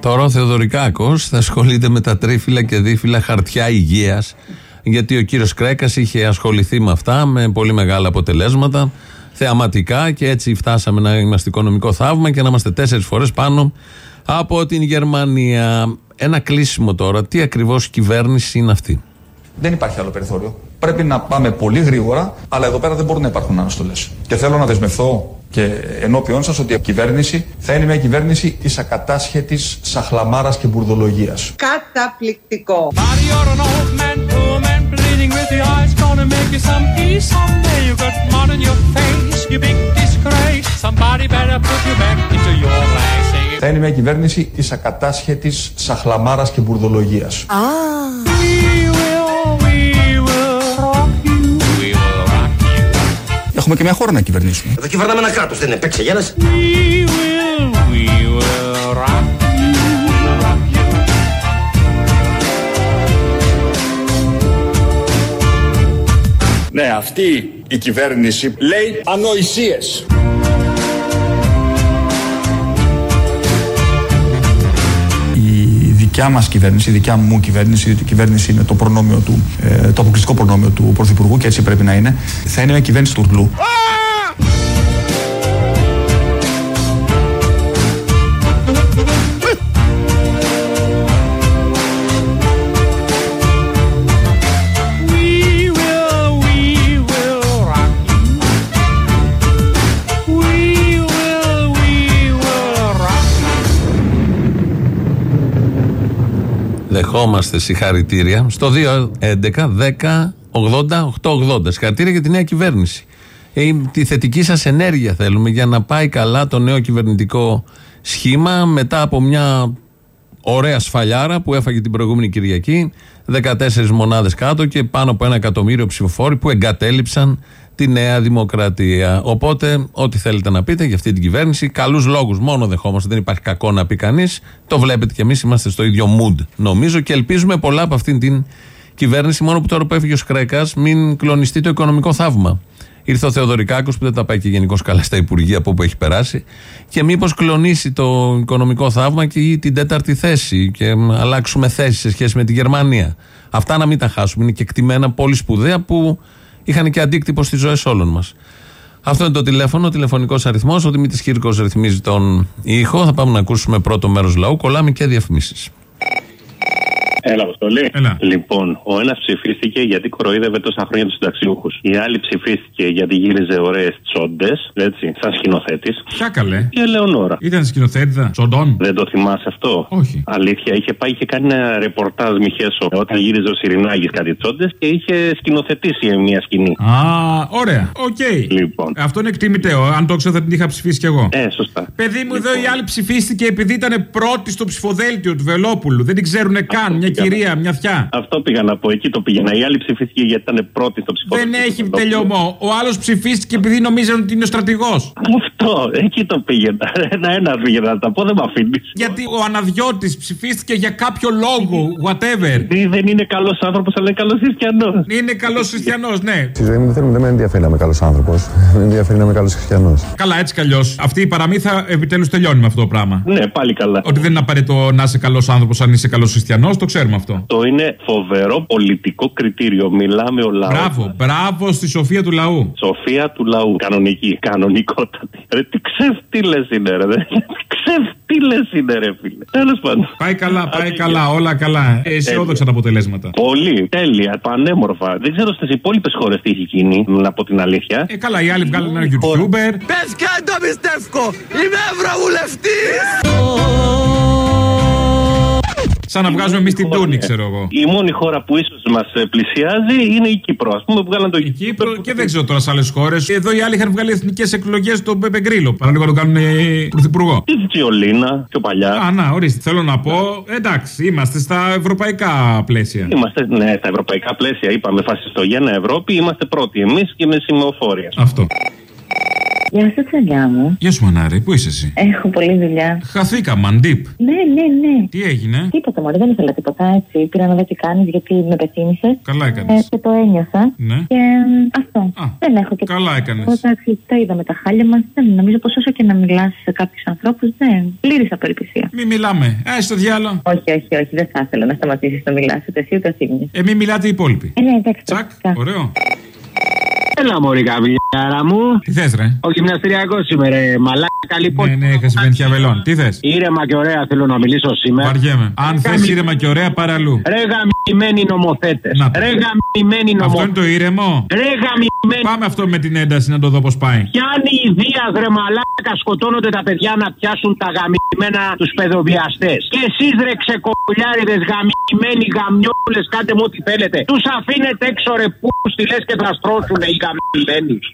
Speaker 2: Τώρα ο Θεοδωρικάκος θα ασχολείται με τα τρίφυλλα και δίφυλλα χαρτιά υγείας γιατί ο κύριος Κρέκας είχε ασχοληθεί με αυτά με πολύ μεγάλα αποτελέσματα θεαματικά και έτσι φτάσαμε να είμαστε οικονομικό θαύμα και να είμαστε τέσσερις φορές πάνω από την Γερμανία. Ένα κλείσιμο τώρα. Τι ακριβώς κυβέρνηση είναι αυτή;
Speaker 45: Δεν υπάρχει άλλο περιθώριο. Πρέπει να πάμε πολύ γρήγορα, αλλά εδώ πέρα δεν μπορούν να υπάρχουν αναστολές. Και θέλω να δεσμευθώ και ενώπιον σας ότι η κυβέρνηση θα είναι μια κυβέρνηση της ακατάσχετης σαχλαμάρας και μπουρδολογίας.
Speaker 38: Καταπληκτικό.
Speaker 9: bleeding with the eyes gonna make you some peace; Someday. You got mud on your face, you big disgrace. Somebody better put you back into your place. Sing it.
Speaker 45: Θα είναι μια κυβέρνηση της ακατάσχετης σαχλαμάρας και μπουρδολογίας.
Speaker 9: We
Speaker 45: Έχουμε και μια χώρα να κυβερνήσουμε.
Speaker 46: Εδώ κυβερνάμε ένα κράτος, δεν είναι παίξε γέλας.
Speaker 9: We will, we will rock you. Rock you.
Speaker 45: Ναι, αυτή η κυβέρνηση λέει ανοησίες. Δικιά μας κυβέρνηση, η δικιά μου κυβέρνηση, διότι η κυβέρνηση είναι το προνόμιο του, ε, το αποκλειστικό προνόμιο του Πρωθυπουργού και έτσι πρέπει να είναι, θα είναι μια κυβέρνηση τουρλού.
Speaker 9: We
Speaker 2: Δεχόμαστε συγχαρητήρια στο 2.11.10.80.880. Συγχαρητήρια για τη νέα κυβέρνηση. Ε, τη θετική σας ενέργεια θέλουμε για να πάει καλά το νέο κυβερνητικό σχήμα μετά από μια ωραία σφαλιάρα που έφαγε την προηγούμενη Κυριακή. 14 μονάδες κάτω και πάνω από ένα εκατομμύριο ψηφοφόροι που εγκατέλειψαν τη Νέα Δημοκρατία. Οπότε, ό,τι θέλετε να πείτε για αυτή την κυβέρνηση, καλούς λόγους μόνο δεχόμαστε. Δεν υπάρχει κακό να πει κανείς. Το βλέπετε κι εμείς είμαστε στο ίδιο mood, νομίζω, και ελπίζουμε πολλά από αυτήν την κυβέρνηση. Μόνο που τώρα που έφυγε ο Σκρέκας, μην κλονιστεί το οικονομικό θαύμα. Ήρθε ο Θεοδωρικάκος που δεν τα πάει και γενικώς καλά στα Υπουργεία από όπου έχει περάσει. Και μήπως κλονίσει το οικονομικό θαύμα και ή την τέταρτη θέση και μ, αλλάξουμε θέση σε σχέση με τη Γερμανία. Αυτά να μην τα χάσουμε. Είναι και εκτιμένα πολύ σπουδαία που είχαν και αντίκτυπο στις ζωές όλων μας. Αυτό είναι το τηλέφωνο, ο τηλεφωνικός αριθμός. Ο Δημήτρης Κύρκο ρυθμίζει τον ήχο. Θα πάμε να ακούσουμε πρώτο μέρος λαού. Κολλάμε και διαφημίσεις.
Speaker 37: Έλα, Αποστολή.
Speaker 47: Έλα.
Speaker 37: Λοιπόν, ο ένας ψηφίστηκε γιατί κοροϊδεύε τόσα χρόνια τους συνταξιούχους. Η άλλη ψηφίστηκε γιατί γύριζε ωραίες τσόντες, έτσι, σαν σκηνοθέτης.
Speaker 47: Ποια καλέ.
Speaker 37: Η Ελεονόρα.
Speaker 47: Ήταν σκηνοθέτηδα. Τσοντών.
Speaker 37: Δεν το θυμάσαι αυτό;
Speaker 47: Όχι.
Speaker 37: Αλήθεια, είχε πάει και κάνει ένα ρεπορτάζ Μιχέσο όταν γύριζε ο Σιρινάκη κάτι τσόντες και είχε σκηνοθετήσει μια σκηνή.
Speaker 47: Α, ωραία. Οκ.
Speaker 37: Λοιπόν.
Speaker 47: Αυτό είναι εκτιμητέο. Αν το ξέρω θα την είχα ψηφίσει κι εγώ.
Speaker 37: Ε, σωστά.
Speaker 47: Παιδί μου, εδώ η άλλη ψηφίστηκε επειδή ήταν πρώτη στο ψηφοδέλτιο του Βελόπουλου. Δεν την ξέρουν καν. Μια
Speaker 37: πήγα.
Speaker 47: κυρία, μια θεία.
Speaker 37: Αυτό πήγα να πω. Εκεί το πήγαινα. Η άλλη ψηφίστηκε γιατί ήταν πρώτη στο ψηφοδέλτιο.
Speaker 47: Δεν έχει τελειωμό. Ο άλλος ψηφίστηκε επειδή νομίζαν ότι είναι ο στρατηγός.
Speaker 37: Αυτό, εκεί το πήγαινα. Ένα-ένα πήγαινα να τα πω, δεν με αφήνεις.
Speaker 47: Γιατί ο αναδιώτης ψηφίστηκε για κάποιο λόγο, whatever.
Speaker 37: Δεν είναι καλός άνθρωπος, αλλά είναι καλός χριστιανός.
Speaker 47: Είναι καλός χριστιανός, ναι.
Speaker 48: Στη ζωή μου δεν, δεν με ενδιαφέρει να είμαι καλός άνθρωπος. Με ενδιαφέρει να είμαι καλός χριστιανός.
Speaker 47: Καλά, έτσι κι αλλιώς. Αυτή η παραμύθα επιτέλους τελειώνει με αυτό το πράγμα.
Speaker 37: Ναι, πάλι καλά.
Speaker 47: Ότι δεν είναι απαραίτητο να είσαι καλός άνθρωπος αν είσαι καλός χριστιανός, το ξέρουμε αυτό.
Speaker 37: Το είναι φοβερό πολιτικό κριτήριο. Μιλάμε ο λαός.
Speaker 47: Μπράβο, μπράβο στη σοφία του λαού.
Speaker 37: Σοφία του λαού. Κανονική, κανονικότατη. Ρε, τι ξεφτύλες είναι, ρε. δε. Τι ξεφτύλες είναι, ρε, φίλε. Τέλος πάντων.
Speaker 47: Πάει καλά, πάει καλά, όλα καλά. Ε, Αισιόδοξα τα αποτελέσματα.
Speaker 37: Πολύ, τέλεια, πανέμορφα. Δεν ξέρω στις υπόλοιπες χώρες τι έχει γίνει, να πω την αλήθεια.
Speaker 47: Ε, καλά, οι άλλοι βγάλουν ένα YouTuber.
Speaker 49: Πες και αν το πιστεύω, είμαι ευρωβουλευτής.
Speaker 47: Σαν να βγάζουμε εμείς την τούνη, ξέρω εγώ.
Speaker 37: Η μόνη χώρα που ίσως μας πλησιάζει είναι η Κύπρο. Α πούμε, που βγάλαν το
Speaker 47: Η Κύπρο και δεν ξέρω τώρα σε άλλες χώρες. Εδώ οι άλλοι είχαν βγάλει εθνικές εκλογές στον Πέπε Γκρίλο. Παραλίγο να το κάνουν ε, πρωθυπουργό.
Speaker 37: Τη Τζιολίνα, πιο παλιά.
Speaker 47: Α, να, ορίστε. Θέλω να πω, εντάξει, είμαστε στα ευρωπαϊκά πλαίσια.
Speaker 37: Είμαστε, ναι, στα ευρωπαϊκά πλαίσια. Είπαμε φασιστογένα Ευρώπη, είμαστε πρώτοι εμείς και με σημεοφόρεια.
Speaker 47: Αυτό.
Speaker 48: Γεια σα, τσαλιά μου.
Speaker 47: Γεια σου, Μανάρη, πού είσαι εσύ;
Speaker 48: Έχω πολλή δουλειά.
Speaker 47: Χαθήκα, μαντίπ.
Speaker 48: Ναι, ναι, ναι.
Speaker 47: Τι έγινε;
Speaker 48: Τίποτα μόνο, δεν ήθελα τίποτα έτσι. Πήρα να δω τι κάνεις γιατί με πεθύμησε.
Speaker 47: Καλά έκανες.
Speaker 48: Ε, και το ένιωσα.
Speaker 47: Ναι.
Speaker 48: Και ε, αυτό. δεν έχω και
Speaker 47: Καλά έκανες.
Speaker 48: Εντάξει, τα είδαμε τα χάλια μας. Δεν νομίζω πως όσο και να μιλάς σε κάποιους ανθρώπους, δεν. Πλήρης απελπισία.
Speaker 47: Μην μιλάμε. Ε, στο διάλογο.
Speaker 48: Όχι, όχι, όχι. Δεν θα ήθελα να σταματήσεις να μιλάς ούτε εσύ ούτε εσύ.
Speaker 47: Ε, μην μιλάτε οι υπόλοιποι.
Speaker 48: Ε, ναι, εντάξει.
Speaker 47: Τσακ, ωραίο.
Speaker 50: Έλα, Μωρή Καβλιάρα μου.
Speaker 47: Τι θες, ρε;
Speaker 50: Ο γυμναστηριακός είμαι, ρε. Μαλάκα, λοιπόν.
Speaker 47: Ναι, ναι, είχα συμβαίνει βελών. Τι θες;
Speaker 50: Ήρεμα και ωραία θέλω να μιλήσω σήμερα.
Speaker 47: Βαριέμαι. Αν θες ήρεμα και ωραία, πάρε αλλού.
Speaker 50: Ρε γαμημένοι νομοθέτες.
Speaker 47: Να το.
Speaker 50: Ρε γαμημένοι
Speaker 47: Αυτό
Speaker 50: νομοθέτε.
Speaker 47: είναι το ήρεμο.
Speaker 50: Ρε γαμημένοι.
Speaker 47: Πάμε αυτό με την ένταση να το δω πώς πάει.
Speaker 50: Πιάνει η Δία ρε μαλάκα, σκοτώνονται τα παιδιά να πιάσουν τα γαμημένα τους παιδοβιαστές. Και εσείς ρε ξεκολιάριδες γαμημένοι γαμιόλες, κάντε μου ό,τι θέλετε. Τους αφήνετε έξω ρε που στη λες και θα στρώσουν οι γαμημένοι.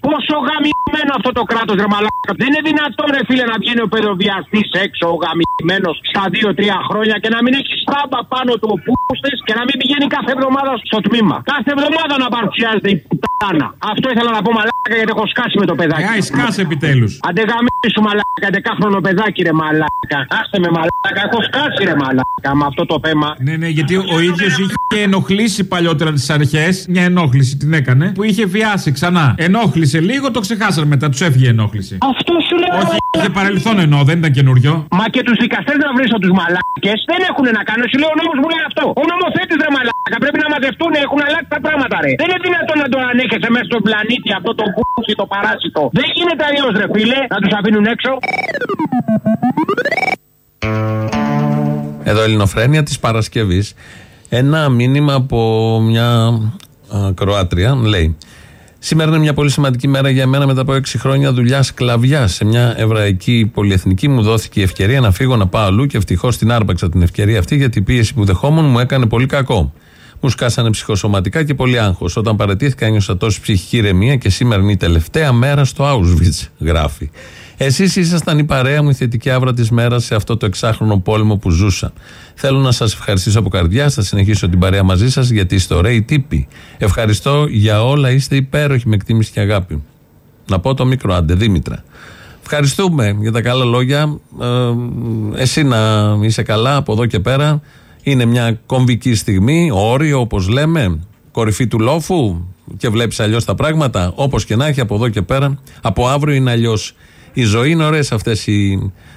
Speaker 50: Πόσο γαμημένο αυτό το κράτος ρε μαλάκα. Δεν είναι δυνατόν ρε φίλε να βγαίνει ο παιδοβιαστής έξω ο γαμημένο στα 2-3 χρόνια και να μην έχει στάμπα πάνω του ο πούστες και να μην πηγαίνει κάθε εβδομάδα στο τμήμα. Κάθε εβδομάδα να παρουσιάζεται η πουτάνα. Αυτό ήθελα να πω μαλάκα γιατί έχω σκάσει με το παιδάκι.
Speaker 47: Ε, σκάσε επιτέλους.
Speaker 50: Αντεγαμίσου μαλάκα, δεκάχρονο παιδάκι ρε μαλάκα. Άστε με μαλάκα, έχω σκάσει ρε μαλάκα με αυτό το θέμα.
Speaker 47: Ναι, ναι, γιατί ο ίδιος είχε ενοχλήσει παλιότερα τις αρχές. Μια ενόχληση την έκανε. Που είχε βιάσει ξανά. Ενόχλησε λίγο, το ξεχάσανε μετά. Τους έφυγε η ενόχληση.
Speaker 50: Αυτό σου λέω.
Speaker 47: Όχι, είχε παρελθόν εννοώ, δεν ήταν καινούριο.
Speaker 50: Μα και τους δικαστές να βρεις τους μαλάκες δεν έχουν να κάνουν. Σου λέω ο νόμος μου λέει αυτό. Ο νομοθέτης ρε μαλάκα πρέπει να μαζευτούν, έχουν αλλάξει τα πράγματα ρε. Δεν είναι δυνατόν να το ανέχεσαι μέσα στον πλανήτη αυτό το πούσι, το παράσιτο. Δεν γίνεται αλλιώς ρε φίλε να τους αφήνουν έξω.
Speaker 2: Εδώ Ελληνοφρένια της Παρασκευής Ένα μήνυμα από μια α, Κροάτρια λέει Σήμερα είναι μια πολύ σημαντική μέρα για μένα μετά από 6 χρόνια δουλειάς σκλαβιά. Σε μια εβραϊκή πολυεθνική μου δόθηκε η ευκαιρία να φύγω να πάω αλλού και ευτυχώς την άρπαξα την ευκαιρία αυτή γιατί η πίεση που δεχόμουν μου έκανε πολύ κακό. Μου σκάσανε ψυχοσωματικά και πολύ άγχος. Όταν παρατήθηκα, ένιωσα τόση ψυχική ηρεμία και σήμερα είναι η τελευταία μέρα στο Auschwitz, γράφει. Εσείς ήσασταν η παρέα μου, η θετική άβρα της μέρας σε αυτό το εξάχρονο πόλεμο που ζούσα. Θέλω να σας ευχαριστήσω από καρδιά. Θα συνεχίσω την παρέα μαζί σας γιατί είστε ωραίοι τύποι. Ευχαριστώ για όλα. Είστε υπέροχοι με εκτίμηση και αγάπη. Να πω το μικρό άντε, Δήμητρα. Ευχαριστούμε για τα καλά λόγια. Ε, εσύ να είσαι καλά από εδώ και πέρα. Είναι μια κομβική στιγμή, όριο όπως λέμε, κορυφή του λόφου και βλέπεις αλλιώς τα πράγματα. Όπως και να έχει από εδώ και πέρα, από αύριο είναι αλλιώς. Η ζωή είναι ωραίες αυτές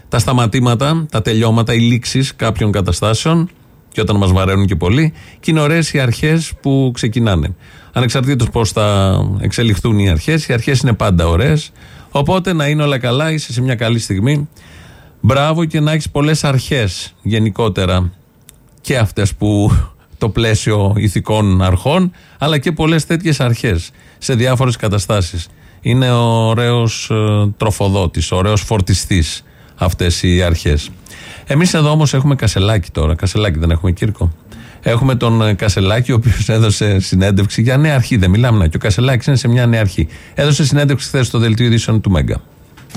Speaker 2: τα σταματήματα, τα τελειώματα, οι λήξεις κάποιων καταστάσεων και όταν μας βαραίνουν και πολύ. Και είναι ωραίες οι αρχές που ξεκινάνε. Ανεξαρτήτως πώς θα εξελιχθούν οι αρχές, οι αρχές είναι πάντα ωραίες. Οπότε να είναι όλα καλά, είσαι σε μια καλή στιγμή. Μπράβο και να έχεις πολλές αρχές γενικότερα και αυτές που το πλαίσιο ηθικών αρχών, αλλά και πολλές τέτοιες αρχές σε διάφορες καταστάσεις. Είναι ο ωραίος ε, τροφοδότης, ο ωραίος φορτιστής αυτές οι αρχές. Εμείς εδώ όμως έχουμε Κασελάκη τώρα. Κασελάκη δεν έχουμε Κύρκο; Έχουμε τον ε, Κασελάκη, ο οποίος έδωσε συνέντευξη για νέα αρχή. Δεν μιλάμε να. Και ο Κασελάκης είναι σε μια νέα αρχή. Έδωσε συνέντευξη χθες στο δελτίο ειδήσεων του Μέγκα.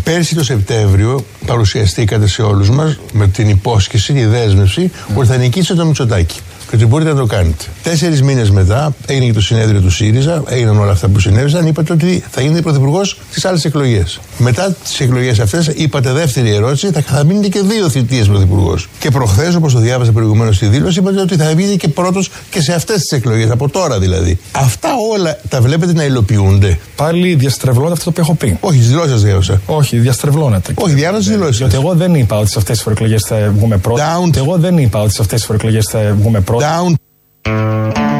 Speaker 51: Πέρσι το Σεπτέμβριο παρουσιαστήκατε σε όλους μας με την υπόσχεση, τη δέσμευση ότι θα νικήσετε το Μητσοτάκη και ότι μπορείτε να το κάνετε. Τέσσερις μήνες μετά έγινε και το συνέδριο του ΣΥΡΙΖΑ, έγιναν όλα αυτά που συνέβησαν, είπατε ότι θα γίνετε πρωθυπουργός στις άλλες εκλογές. Μετά τις εκλογές αυτές, είπατε δεύτερη ερώτηση, θα, θα μείνετε και δύο θητείες πρωθυπουργός. Και προχθές, όπως το διάβασα προηγουμένως στη δήλωση, είπατε ότι θα βγείτε και πρώτος και σε αυτές τις εκλογές, από τώρα δηλαδή. Αυτά όλα τα βλέπετε να υλοποιούνται;
Speaker 52: Πάλι διαστρεβλώνεται αυτό που έχω πει.
Speaker 51: Όχι, τις δηλώσεις σας διάβασα.
Speaker 52: Όχι, διαστρεβλώνεται.
Speaker 51: Όχι, διάβασα τις δηλώσεις.
Speaker 52: Διότι εγώ δεν είπα ότι σε αυτές τις φοροεκλογές θα βγούμε πρώτοι.
Speaker 51: Down.
Speaker 52: Εγώ δεν είπα ότι σε αυτές τις φοροεκλογές θα βγούμε πρώτοι.
Speaker 51: Down.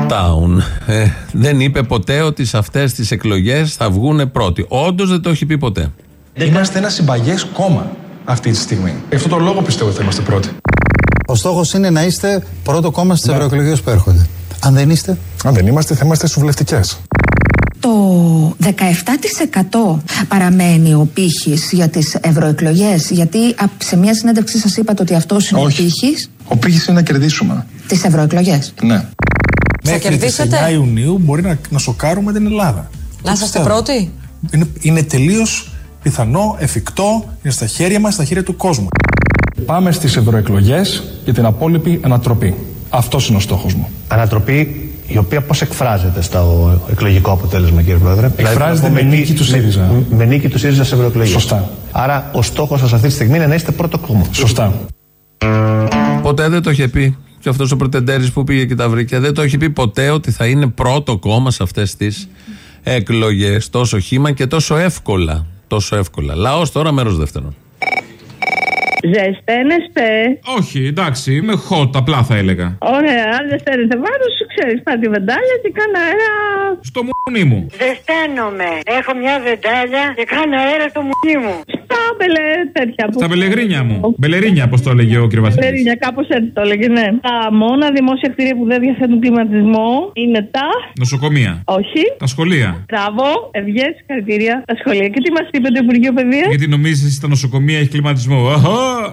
Speaker 2: Town. Ε, δεν είπε ποτέ ότι σε αυτές τις εκλογές θα βγουν πρώτοι. Όντως δεν το έχει πει ποτέ.
Speaker 52: Είμαστε ένα συμπαγές κόμμα αυτή τη στιγμή. Γι' αυτό το λόγο πιστεύω ότι θα είμαστε πρώτοι.
Speaker 5: Ο στόχος είναι να είστε πρώτο κόμμα στις ναι. ευρωεκλογές που έρχονται. Αν δεν είστε;
Speaker 52: Αν δεν είμαστε, θα είμαστε στι βουλευτικέ.
Speaker 53: Το 17% παραμένει ο πύχης για τις ευρωεκλογές. Γιατί σε μια συνέντευξή σας είπατε ότι αυτός είναι
Speaker 52: Όχι.
Speaker 53: ο πύχης.
Speaker 52: Ο πύχης είναι να κερδίσουμε.
Speaker 53: Τις ευρωεκλογές.
Speaker 52: Ναι.
Speaker 53: Μέχρι τις 9
Speaker 52: Ιουνίου μπορεί να, να σοκάρουμε την Ελλάδα.
Speaker 53: Να είσαστε πρώτοι.
Speaker 52: Είναι, είναι τελείως πιθανό, εφικτό, είναι στα χέρια μας, στα χέρια του κόσμου. Πάμε στις ευρωεκλογές για την απόλυτη ανατροπή. Αυτός είναι ο στόχος μου.
Speaker 14: Ανατροπή η οποία πώς εκφράζεται στο εκλογικό αποτέλεσμα, κύριε Πρόεδρε;
Speaker 52: Εκφράζεται με νίκη του ΣΥΡΙΖΑ.
Speaker 14: Με, με νίκη του ΣΥΡΙΖΑ σε ευρωεκλογές.
Speaker 52: Σωστά.
Speaker 14: Άρα ο στόχος σας αυτή τη στιγμή είναι να είστε πρώτο κόμμα.
Speaker 52: Σωστά.
Speaker 2: Ποτέ δεν το είχε πει. Και αυτός ο πρετεντέρης που πήγε και τα βρήκε. Δεν το έχει πει ποτέ ότι θα είναι πρώτο κόμμα σε αυτές τις εκλογές. Τόσο χήμα και τόσο εύκολα. Τόσο εύκολα. Λαός τώρα, μέρος δεύτερον.
Speaker 54: Ζεσταίνεστε.
Speaker 47: Όχι, εντάξει, με hot, απλά θα έλεγα.
Speaker 54: Ωραία, αν δεν στέλνετε βάρος, ξέρεις, πάρει τη βεντάλια και κάνω αέρα.
Speaker 47: Στο μουνί μου.
Speaker 54: Ζεσταίνομαι. Έχω μια βεντάλια και κάνω αέρα στο μουνί μου. Στα μπελε τέτοια που.
Speaker 47: Στα μπελεγρίνια μου. Μπελερίνια, όπω το έλεγε ο κ. Βασίλης.
Speaker 54: Μπελερίνια, κάπως έτσι το έλεγε, ναι. Τα μόνα δημόσια κτίρια που δεν διαθέτουν κλιματισμό είναι τα.
Speaker 47: Νοσοκομεία.
Speaker 54: Όχι.
Speaker 47: Τα σχολεία.
Speaker 54: Μπράβο, ευγέ, συγχαρητήρια. Τα σχολεία. Και τι μας είπε το Υπουργείο Παιδείας;
Speaker 47: Γιατί νομίζεις τα νοσοκομεία έχει κλιματισμό.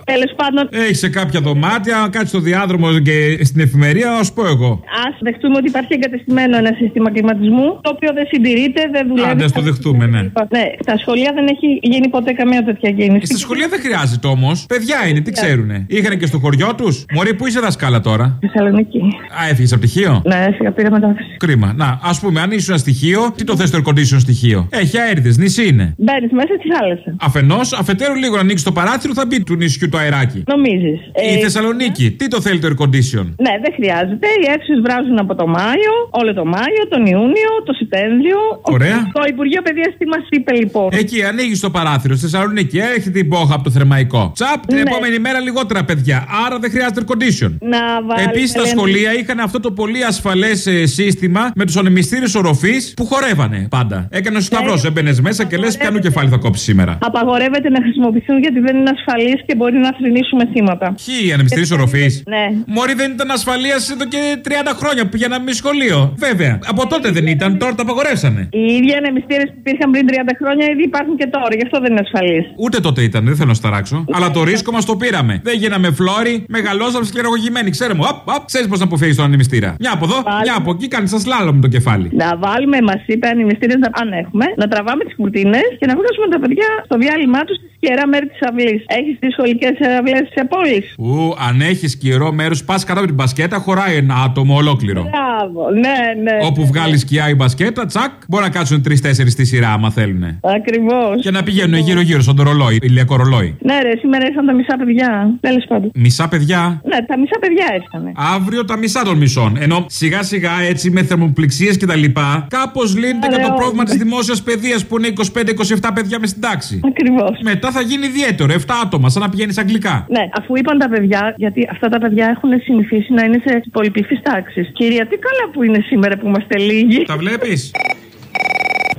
Speaker 54: Τέλος πάντων.
Speaker 47: Έχεις σε κάποια δωμάτια, κάτσε στο διάδρομο και στην εφημερία, ας πω εγώ.
Speaker 54: Α δεχτούμε ότι υπάρχει εγκατεστημένο ένα σύστημα κλιματισμού, το οποίο δεν συντηρείται, δεν δουλεύει.
Speaker 47: Άντε, ας το δεχτούμε, ναι.
Speaker 54: Ναι, στα σχολεία δεν έχει γίνει ποτέ καμία τέτοια κίνηση.
Speaker 47: Στα σχολεία δεν χρειάζεται όμως. Παιδιά είναι, τι ξέρουνε. Είχαν και στο χωριό τους. Μωρή, πού είσαι δασκάλα τώρα;
Speaker 54: Θεσσαλονίκη.
Speaker 47: Α, έφυγες από πτυχίο.
Speaker 54: Ναι, έφυγα, πήρα μετάφραση.
Speaker 47: Κρίμα. Να, ας πούμε, αν ήσουν ένα στοιχείο, τι το θες το air condition στοιχείο; Έχει αέριδε, νησί είναι.
Speaker 54: Μπαίνεις μέσα στη θάλασσα.
Speaker 47: Αφενός, αφετέρου λίγο να ανοίξεις το παράθυρο, θα μπει του νησιού το αεράκι.
Speaker 54: Νομίζεις.
Speaker 47: Η Θεσσαλονίκη, τι το θέλει το air condition;
Speaker 54: Ναι, δεν χρειάζεται. Οι αίθουσες βράζουν από το Μάιο, όλο το Μάιο, τον Ιούνιο, το Σεπτέμβριο.
Speaker 47: Ωραία.
Speaker 54: Το Υπουργείο Παιδείας τι μας είπε λοιπόν;
Speaker 47: Εκεί ανοίγεις το παράθυρο στη Θεσσαλονίκη σπίτι. Έχετε την πόχα από το θερμαϊκό. Τσαπ, την
Speaker 54: Ναι.
Speaker 47: επόμενη μέρα λιγότερα παιδιά. Άρα δεν χρειάζεται air condition.
Speaker 54: Να βάλει.
Speaker 47: Επίσης, τα
Speaker 54: λένε.
Speaker 47: σχολεία είχαν αυτό το πολύ ασφαλές σύστημα με τους ανεμιστήρε οροφή που χορεύανε πάντα. Έκανε ο σταυρός,
Speaker 54: Ναι.
Speaker 47: έμπαινες μέσα και λες: Πιανού κεφάλι θα κόψεις σήμερα.
Speaker 54: Απαγορεύεται να χρησιμοποιηθούν γιατί δεν είναι ασφαλείς και μπορεί να θρυνήσουμε θύματα.
Speaker 47: Ποιοι, ανεμιστήρε οροφή.
Speaker 54: Ναι.
Speaker 47: Μωρή δεν ήταν ασφαλείας εδώ και 30 χρόνια που πηγαίναμε σχολείο. Βέβαια. Από τότε δεν ήταν, τώρα τα απαγορεύσανε.
Speaker 54: Οι ίδιοι ανεμιστήρε που υπήρχαν πριν 30 χρόνια ήδη υπάρχουν και τώρα, γι' αυτό δεν είναι ασφαλείς.
Speaker 47: Ούτε τότε ήταν, δεν θέλω να σταράξω. Αλλά το ρίσκο μας το πήραμε. Δεν γίναμε φλόρι, μεγαλώσαμε σκερογωγημένοι. Ξέρουμε, οπ, οπ, ξέρεις πώς να αποφύγεις τον ανεμιστήρα. Μια από εδώ, μια από εκεί, κάνει σα λάλο με το κεφάλι.
Speaker 54: Να βάλουμε, μας είπε ανεμιστήρες, αν έχουμε, να τραβάμε τις κουρτίνες και να βγάζουμε τα παιδιά στο διάλειμμα τους στη σκερά μέρη της αυλής. Έχεις τις σχολικέ αυλές της πόλη.
Speaker 47: Ου, αν έχεις σκυρό μέρο, πας κάτω από την μπασκέτα, χωράει ένα άτομο ολόκληρο.
Speaker 54: Μπράβο, ναι, ναι.
Speaker 47: Όπου βγάλεις σκιά η μπασκέτα, τσακ, μπορεί να κάτσουν τρει-τέσσερι στη σειρά, άμα θέλουν.
Speaker 54: Ακριβώς.
Speaker 47: Και να πηγαίνουν γύρω-γύρω στον το ρολόι, ηλιακό ρολόι.
Speaker 54: Ναι, ρε, σήμερα ήρθαν τα μισά παιδιά. Τέλος πάντων.
Speaker 47: Μισά παιδιά;
Speaker 54: Ναι, τα μισά παιδιά ήρθαν.
Speaker 47: Αύριο τα μισά των μισών. Ενώ σιγά σιγά έτσι με θερμοπληξίες και τα λοιπά, κάπως λύνεται και το
Speaker 54: Ωραίο.
Speaker 47: πρόβλημα της δημόσιας παιδείας που είναι 25-27 παιδιά μες στην τάξη.
Speaker 54: Ακριβώς.
Speaker 47: Μετά θα γίνει ιδιαίτερο, 7 άτομα, σαν να πηγαίνεις αγγλικά.
Speaker 54: Ναι, αφού είπαν τα παιδιά, γιατί αυτά τα παιδιά έχουν συνηθίσει να είναι σε πολυπληθείς τάξεις. Κυρία, τι καλά που είναι σήμερα που είμαστε λίγοι.
Speaker 47: Τα βλέπεις;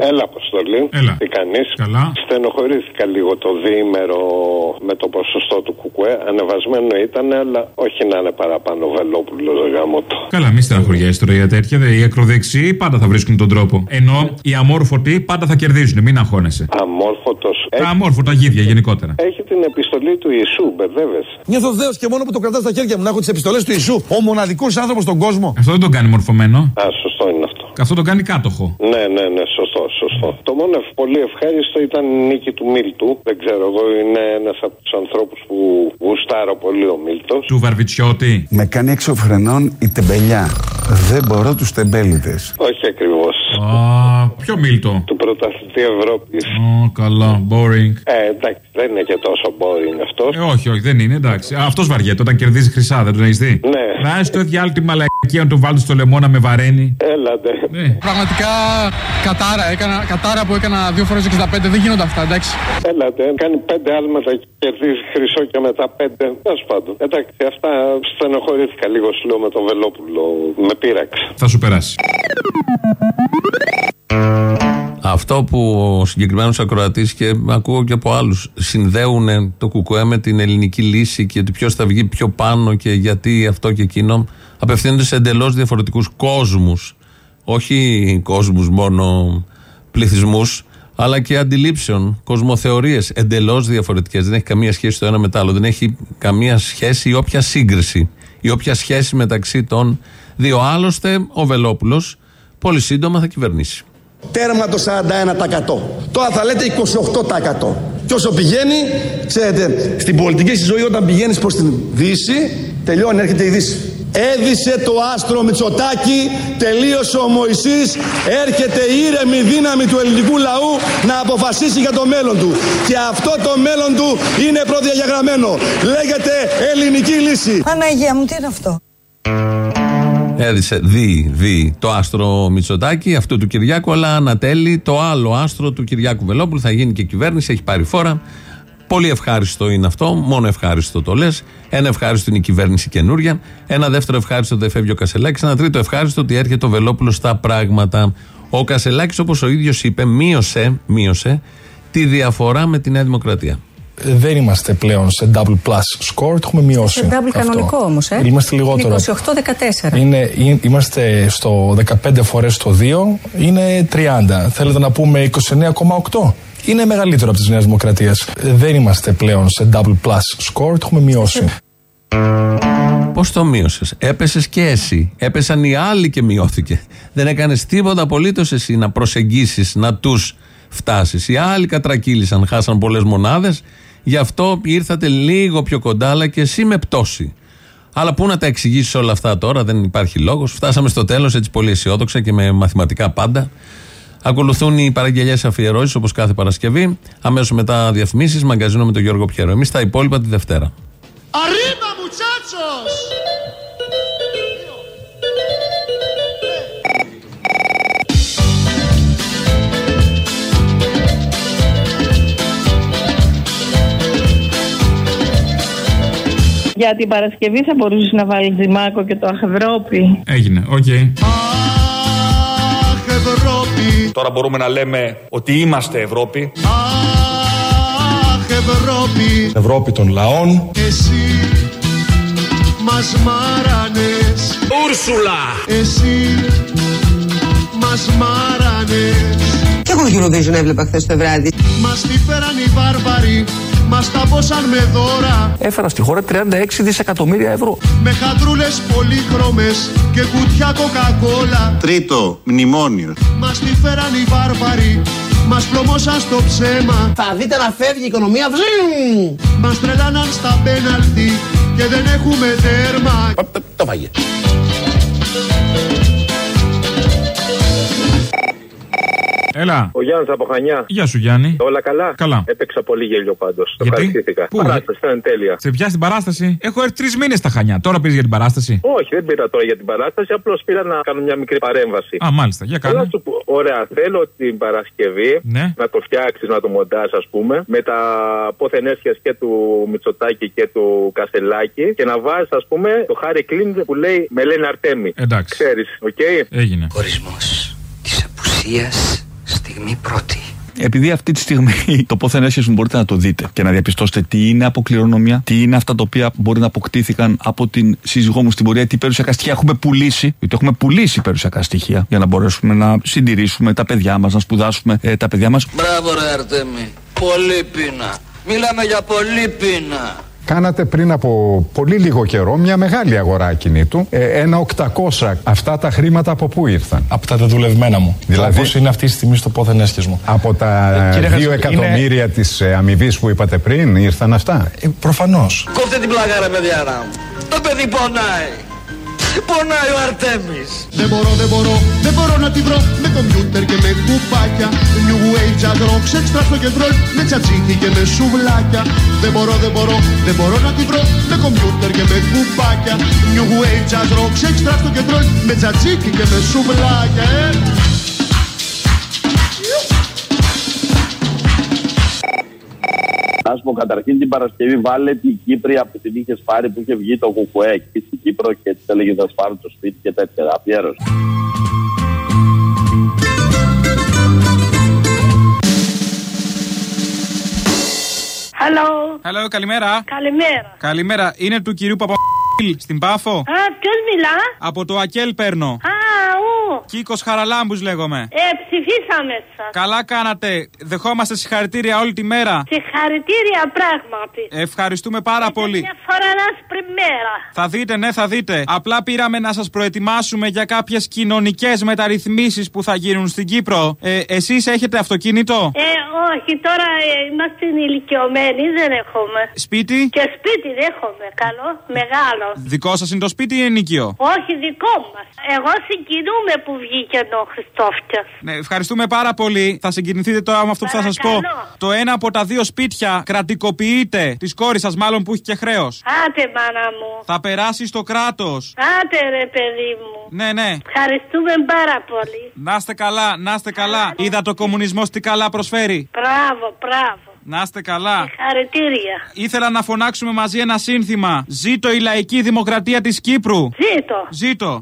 Speaker 55: Έλα, Αποστολή.
Speaker 47: Έλα.
Speaker 55: Τι κάνεις;
Speaker 47: Καλά.
Speaker 55: Στενοχωρήθηκα λίγο το διήμερο με το ποσοστό του Κουκουέ. Ανεβασμένο ήταν, αλλά όχι να είναι παραπάνω Βελόπουλος γάμο το.
Speaker 47: Καλά, μη στεναχωριέσαι τώρα για τέτοια. Δε, Οι ακροδεξιοί πάντα θα βρίσκουν τον τρόπο. Ενώ οι αμόρφωτοι πάντα θα κερδίζουν, μην αγχώνεσαι.
Speaker 55: Αμόρφωτος.
Speaker 47: Τα αμόρφωτα γίδια γενικότερα.
Speaker 55: Έχει την επιστολή του Ιησού, μπερδεύεσαι.
Speaker 23: Νιώθω δέος και μόνο που το κρατάς στα χέρια μου να έχω τις επιστολές του Ιησού. Ο μοναδικός άνθρωπος στον κόσμο.
Speaker 47: Αυτό δεν τον κάνει μορφωμένο.
Speaker 55: Α, σωστό είναι αυτό.
Speaker 47: Αυτό τον κάνει κάτοχο.
Speaker 55: Ναι, ναι, ναι, σωστό, σωστό. Το μόνο ευ- πολύ ευχάριστο ήταν η νίκη του Μίλτου. Δεν ξέρω, εγώ είναι ένας από τους ανθρώπους που γουστάρω πολύ ο Μίλτος.
Speaker 47: Του Βαρβιτσιώτη.
Speaker 56: Με κάνει έξω φρενών η τεμπελιά. Δεν μπορώ τους τεμπέληδες.
Speaker 55: Όχι ακριβώς.
Speaker 47: Α, ποιο μίλτο;
Speaker 55: Του πρωταθλητή Ευρώπης.
Speaker 47: Ω, καλά, boring.
Speaker 55: Ε, εντάξει, δεν είναι και τόσο boring αυτός.
Speaker 47: Ε, όχι, όχι, δεν είναι, εντάξει. Αυτός βαριέται όταν κερδίζει χρυσά, δεν τον έχεις δει;
Speaker 55: Ναι.
Speaker 47: Βάζει το διάλειμμα τη μαλακία να τον βάλεις στο λαιμό να με βαραίνει.
Speaker 55: Έλατε.
Speaker 47: Ναι.
Speaker 57: Πραγματικά κατάρα, έκανα, κατάρα που έκανα δύο φορές 65 δεν γίνονται αυτά, εντάξει.
Speaker 55: Έλατε, κάνει πέντε άλματα και κερδίζει χρυσό και μετά πέντε. Τέλος πάντων. Εντάξει, αυτά στενοχωρήθηκα λίγο σου λέω με τον Βελόπουλο. Με πείραξε.
Speaker 47: Θα σου περάσει.
Speaker 2: Αυτό που ο συγκεκριμένος ακροατής και ακούω και από άλλους συνδέουν το κουκουέ με την ελληνική λύση και ότι ποιος θα βγει πιο πάνω και γιατί αυτό και εκείνο, απευθύνονται σε εντελώς διαφορετικούς κόσμους. Όχι κόσμους μόνο πληθυσμούς, αλλά και αντιλήψεων, κοσμοθεωρίες εντελώς διαφορετικές. Δεν έχει καμία σχέση το ένα με το άλλο. Δεν έχει καμία σχέση ή όποια σύγκριση ή όποια σχέση μεταξύ των δύο. Άλλωστε, ο Βελόπουλος πολύ σύντομα θα κυβερνήσει.
Speaker 23: Τέρμα το 41%. Τώρα θα λέτε 28%. Και όσο πηγαίνει, ξέρετε, στην πολιτική στη ζωή όταν πηγαίνεις προς την Δύση, τελειώνει, έρχεται η Δύση. Έδισε το άστρο Μητσοτάκη, τελείωσε ο Μωυσής, έρχεται η ήρεμη δύναμη του ελληνικού λαού να αποφασίσει για το μέλλον του. Και αυτό το μέλλον του είναι προδιαγεγραμμένο. Λέγεται ελληνική λύση.
Speaker 58: Παναγία μου, τι είναι αυτό;
Speaker 2: Έδισε δι, δι το άστρο Μητσοτάκη, αυτού του Κυριάκου, αλλά ανατέλει το άλλο άστρο του Κυριάκου Βελόπουλου. Θα γίνει και κυβέρνηση, έχει πάρει φόρα. Πολύ ευχάριστο είναι αυτό, μόνο ευχάριστο το λες. Ένα ευχάριστο είναι η κυβέρνηση καινούρια. Ένα δεύτερο ευχάριστο δεν φεύγει ο Κασελάκης. Ένα τρίτο ευχάριστο ότι έρχεται ο Βελόπουλος στα πράγματα. Ο Κασελάκης, όπως ο ίδιος είπε, μείωσε, μείωσε τη διαφορά με τη Νέα Δημοκρατία.
Speaker 52: Δεν είμαστε πλέον σε double plus score, το έχουμε μειώσει.
Speaker 59: Σε double
Speaker 52: αυτό.
Speaker 59: κανονικό όμως, ε.
Speaker 52: Είμαστε λιγότερο.
Speaker 59: 28-14.
Speaker 52: Είναι, είναι- είμαστε στο 15 φορές το 2, είναι 30. Θέλετε να πούμε 29,8. Είναι μεγαλύτερο από τις Νέες Δημοκρατίες. Δεν είμαστε πλέον σε double plus score, το έχουμε μειώσει.
Speaker 2: Πώς το μείωσες, Έπεσες και εσύ. Έπεσαν οι άλλοι και μειώθηκε. Δεν έκανες τίποτα απολύτως εσύ να προσεγγίσεις, να τους φτάσεις. Οι άλλοι κατρακύλησαν, χάσαν πολλές μονάδες. Γι' αυτό ήρθατε λίγο πιο κοντά, αλλά και εσύ με πτώση. Αλλά πού να τα εξηγήσεις όλα αυτά τώρα, δεν υπάρχει λόγος. Φτάσαμε στο τέλος έτσι πολύ αισιόδοξα και με μαθηματικά πάντα. Ακολουθούν οι παραγγελίε αφιερώσεις όπως κάθε Παρασκευή. Αμέσως μετά διαφημίσεις, μαγκαζίνο με τον Γιώργο Πιέρο. Εμείς τα υπόλοιπα τη Δευτέρα.
Speaker 38: Αρήμα μουτσάτσος!
Speaker 54: Για την Παρασκευή θα μπορούσες να βάλεις Δημάκο και το Αχευρώπη.
Speaker 47: Έγινε, οκ.
Speaker 36: Ευρώπη. Τώρα μπορούμε να λέμε ότι είμαστε Ευρώπη. Αχ, Ευρώπη.
Speaker 52: Ευρώπη των λαών.
Speaker 36: Εσύ μας μάρανες.
Speaker 60: Ούρσουλα!
Speaker 36: Εσύ μας μάρανες.
Speaker 6: Και εγώ Eurovision έβλεπα χθες το βράδυ.
Speaker 36: Μας τη φέραν οι βάρβαροι. Μας τα πόσαν με δώρα.
Speaker 61: Έφερα στη χώρα 36 δισεκατομμύρια ευρώ.
Speaker 36: Με χαντρούλες πολύχρωμες και κουτιά κοκακόλα.
Speaker 62: Τρίτο, μνημόνιο.
Speaker 36: Μας τη φέραν οι βάρβαροι. Μας πλωμώσαν στο ψέμα.
Speaker 6: Θα δείτε να φεύγει η οικονομία. Βζζιμ!
Speaker 36: Μας τρελάναν στα πέναλτι και δεν έχουμε τέρμα.
Speaker 62: Το φάγε.
Speaker 47: Έλα.
Speaker 63: Ο Γιάννης από Χανιά.
Speaker 47: Γεια σου Γιάννη.
Speaker 63: Όλα καλά;
Speaker 47: Καλά.
Speaker 63: Έπαιξα πολύ γέλιο πάντως. Το
Speaker 47: Γιατί;
Speaker 63: ευχαριστήθηκα.
Speaker 47: Πού;
Speaker 63: Παράσταση ήταν τέλεια.
Speaker 47: Σε πια στην παράσταση; Έχω έρθει τρεις μήνες στα χανιά. Τώρα πει για την παράσταση;
Speaker 63: Όχι, δεν πήρα τώρα για την παράσταση. Απλώς πήρα να κάνω μια μικρή παρέμβαση.
Speaker 47: Α, μάλιστα. Για
Speaker 63: Θέλω να
Speaker 47: κάνε.
Speaker 63: σου πω, ωραία, θέλω την Παρασκευή
Speaker 47: Ναι.
Speaker 63: να το φτιάξεις, να το μοντάς ας πούμε, με τα πόθεν έσχες και του Μητσοτάκη και του Κασελάκη και να βάζεις, ας πούμε, το Χάρη Κλυνν που λέει Με λένε Αρτέμι.
Speaker 47: Εντάξει.
Speaker 63: Ξέρεις, οκ;
Speaker 47: Έγινε.
Speaker 60: Χωρισμός της απουσίας στιγμή πρώτη.
Speaker 61: Επειδή αυτή τη στιγμή το πόθεν έσχες μπορείτε να το δείτε και να διαπιστώσετε τι είναι από κληρονομιά, τι είναι αυτά τα οποία μπορεί να αποκτήθηκαν από την σύζυγό μου στην πορεία, τι περιουσιακά στοιχεία έχουμε πουλήσει, γιατί έχουμε πουλήσει περιουσιακά στοιχεία για να μπορέσουμε να συντηρήσουμε τα παιδιά μας, να σπουδάσουμε ε, τα παιδιά μας.
Speaker 60: Μπράβο ρε Αρτέμι. Πολύ πείνα. Μιλάμε για πολύ πείνα.
Speaker 53: Κάνατε πριν από πολύ λίγο καιρό μια μεγάλη αγορά ακινήτου. Ε, ένα 800. Αυτά τα χρήματα από πού ήρθαν;
Speaker 52: Από τα δεδουλευμένα μου.
Speaker 53: Δηλαδή-
Speaker 52: Όπως είναι αυτή τη στιγμή στο πόθεν έσχεσμο.
Speaker 53: Από τα
Speaker 52: Ε, κύριε
Speaker 53: 2
Speaker 52: Χατζη-
Speaker 53: εκατομμύρια της ε, αμοιβής που είπατε πριν ήρθαν αυτά;
Speaker 52: Ε, Προφανώς.
Speaker 60: Κόφτε την πλάκα ρε παιδιά μου. Το παιδί πονάει. Πονάει ο Αρτέμις.
Speaker 36: Δεν μπορώ, δεν μπορώ, δεν μπορώ να τη βρω. Με κομπιούτερ και με κουπάκια. New Age and rock, σεξ στο κεντρόλ Με τσατσίκι και με σουβλάκια. Δεν μπορώ, δεν μπορώ, δεν μπορώ να τη βρω. Με κομπιούτερ και με κουπάκια. New Age and rock, σεξ στο κεντρόλ Με τσατσίκι και με σουβλάκια ε.
Speaker 63: Να σου πω καταρχήν την Παρασκευή βάλε την Κύπρια που την είχε πάρει που είχε βγει το κουκουέ εκεί στην Κύπρο και της έλεγε θα σπάρω το σπίτι και τέτοια. Αφιέρωση.
Speaker 48: Hello.
Speaker 47: Hello, καλημέρα.
Speaker 48: Καλημέρα.
Speaker 47: Καλημέρα. Είναι του κυρίου Παπαπίλ στην Πάφο.
Speaker 48: Α, ποιο μιλά;
Speaker 47: Από το Ακέλ παίρνω.
Speaker 48: Α, ου.
Speaker 47: Κίκος Χαραλάμπους λέγομαι.
Speaker 48: Ε, ψηφίσαμε σας.
Speaker 47: Καλά κάνατε. Δεχόμαστε συγχαρητήρια όλη τη μέρα.
Speaker 48: Συγχαρητήρια πράγματι.
Speaker 47: Ευχαριστούμε πάρα πολύ.
Speaker 48: Μια φορά πριν μέρα.
Speaker 47: Θα δείτε, ναι, θα δείτε. Απλά πήραμε να σας προετοιμάσουμε για κάποιες κοινωνικές μεταρρυθμίσεις που θα γίνουν στην Κύπρο. Ε, Εσείς έχετε αυτοκίνητο;
Speaker 48: Ε, όχι, τώρα ε, είμαστε ηλικιωμένοι, δεν έχουμε.
Speaker 47: Σπίτι;
Speaker 48: Και σπίτι δεν έχουμε, καλό, μεγάλο.
Speaker 47: Δικό σας είναι το σπίτι ή ενοικείο;
Speaker 48: Όχι δικό μας. Εγώ συγκινούμε που βγήκε ο Χριστόφια.
Speaker 47: Ναι, ευχαριστούμε πάρα πολύ. Θα συγκινηθείτε τώρα με αυτό που θα σας πω.
Speaker 48: Παρακαλώ.
Speaker 47: Το ένα από τα δύο σπίτια κρατικοποιείται. Της κόρης σας, μάλλον που έχει και χρέος.
Speaker 48: Άτε, μάνα μου.
Speaker 47: Θα περάσει στο κράτος.
Speaker 48: Άτε, ρε παιδί μου.
Speaker 47: Ναι, ναι.
Speaker 48: Ευχαριστούμε πάρα πολύ.
Speaker 47: Να είστε καλά, να είστε καλά. Είδα το κομμουνισμός τι καλά προσφέρει.
Speaker 48: Μπράβο, μπράβο.
Speaker 47: Να είστε καλά.
Speaker 48: Συγχαρητήρια.
Speaker 47: Ήθελα να φωνάξουμε μαζί ένα σύνθημα. Ζήτω η λαϊκή δημοκρατία της Κύπρου.
Speaker 48: Ζήτω.
Speaker 47: Ζήτω.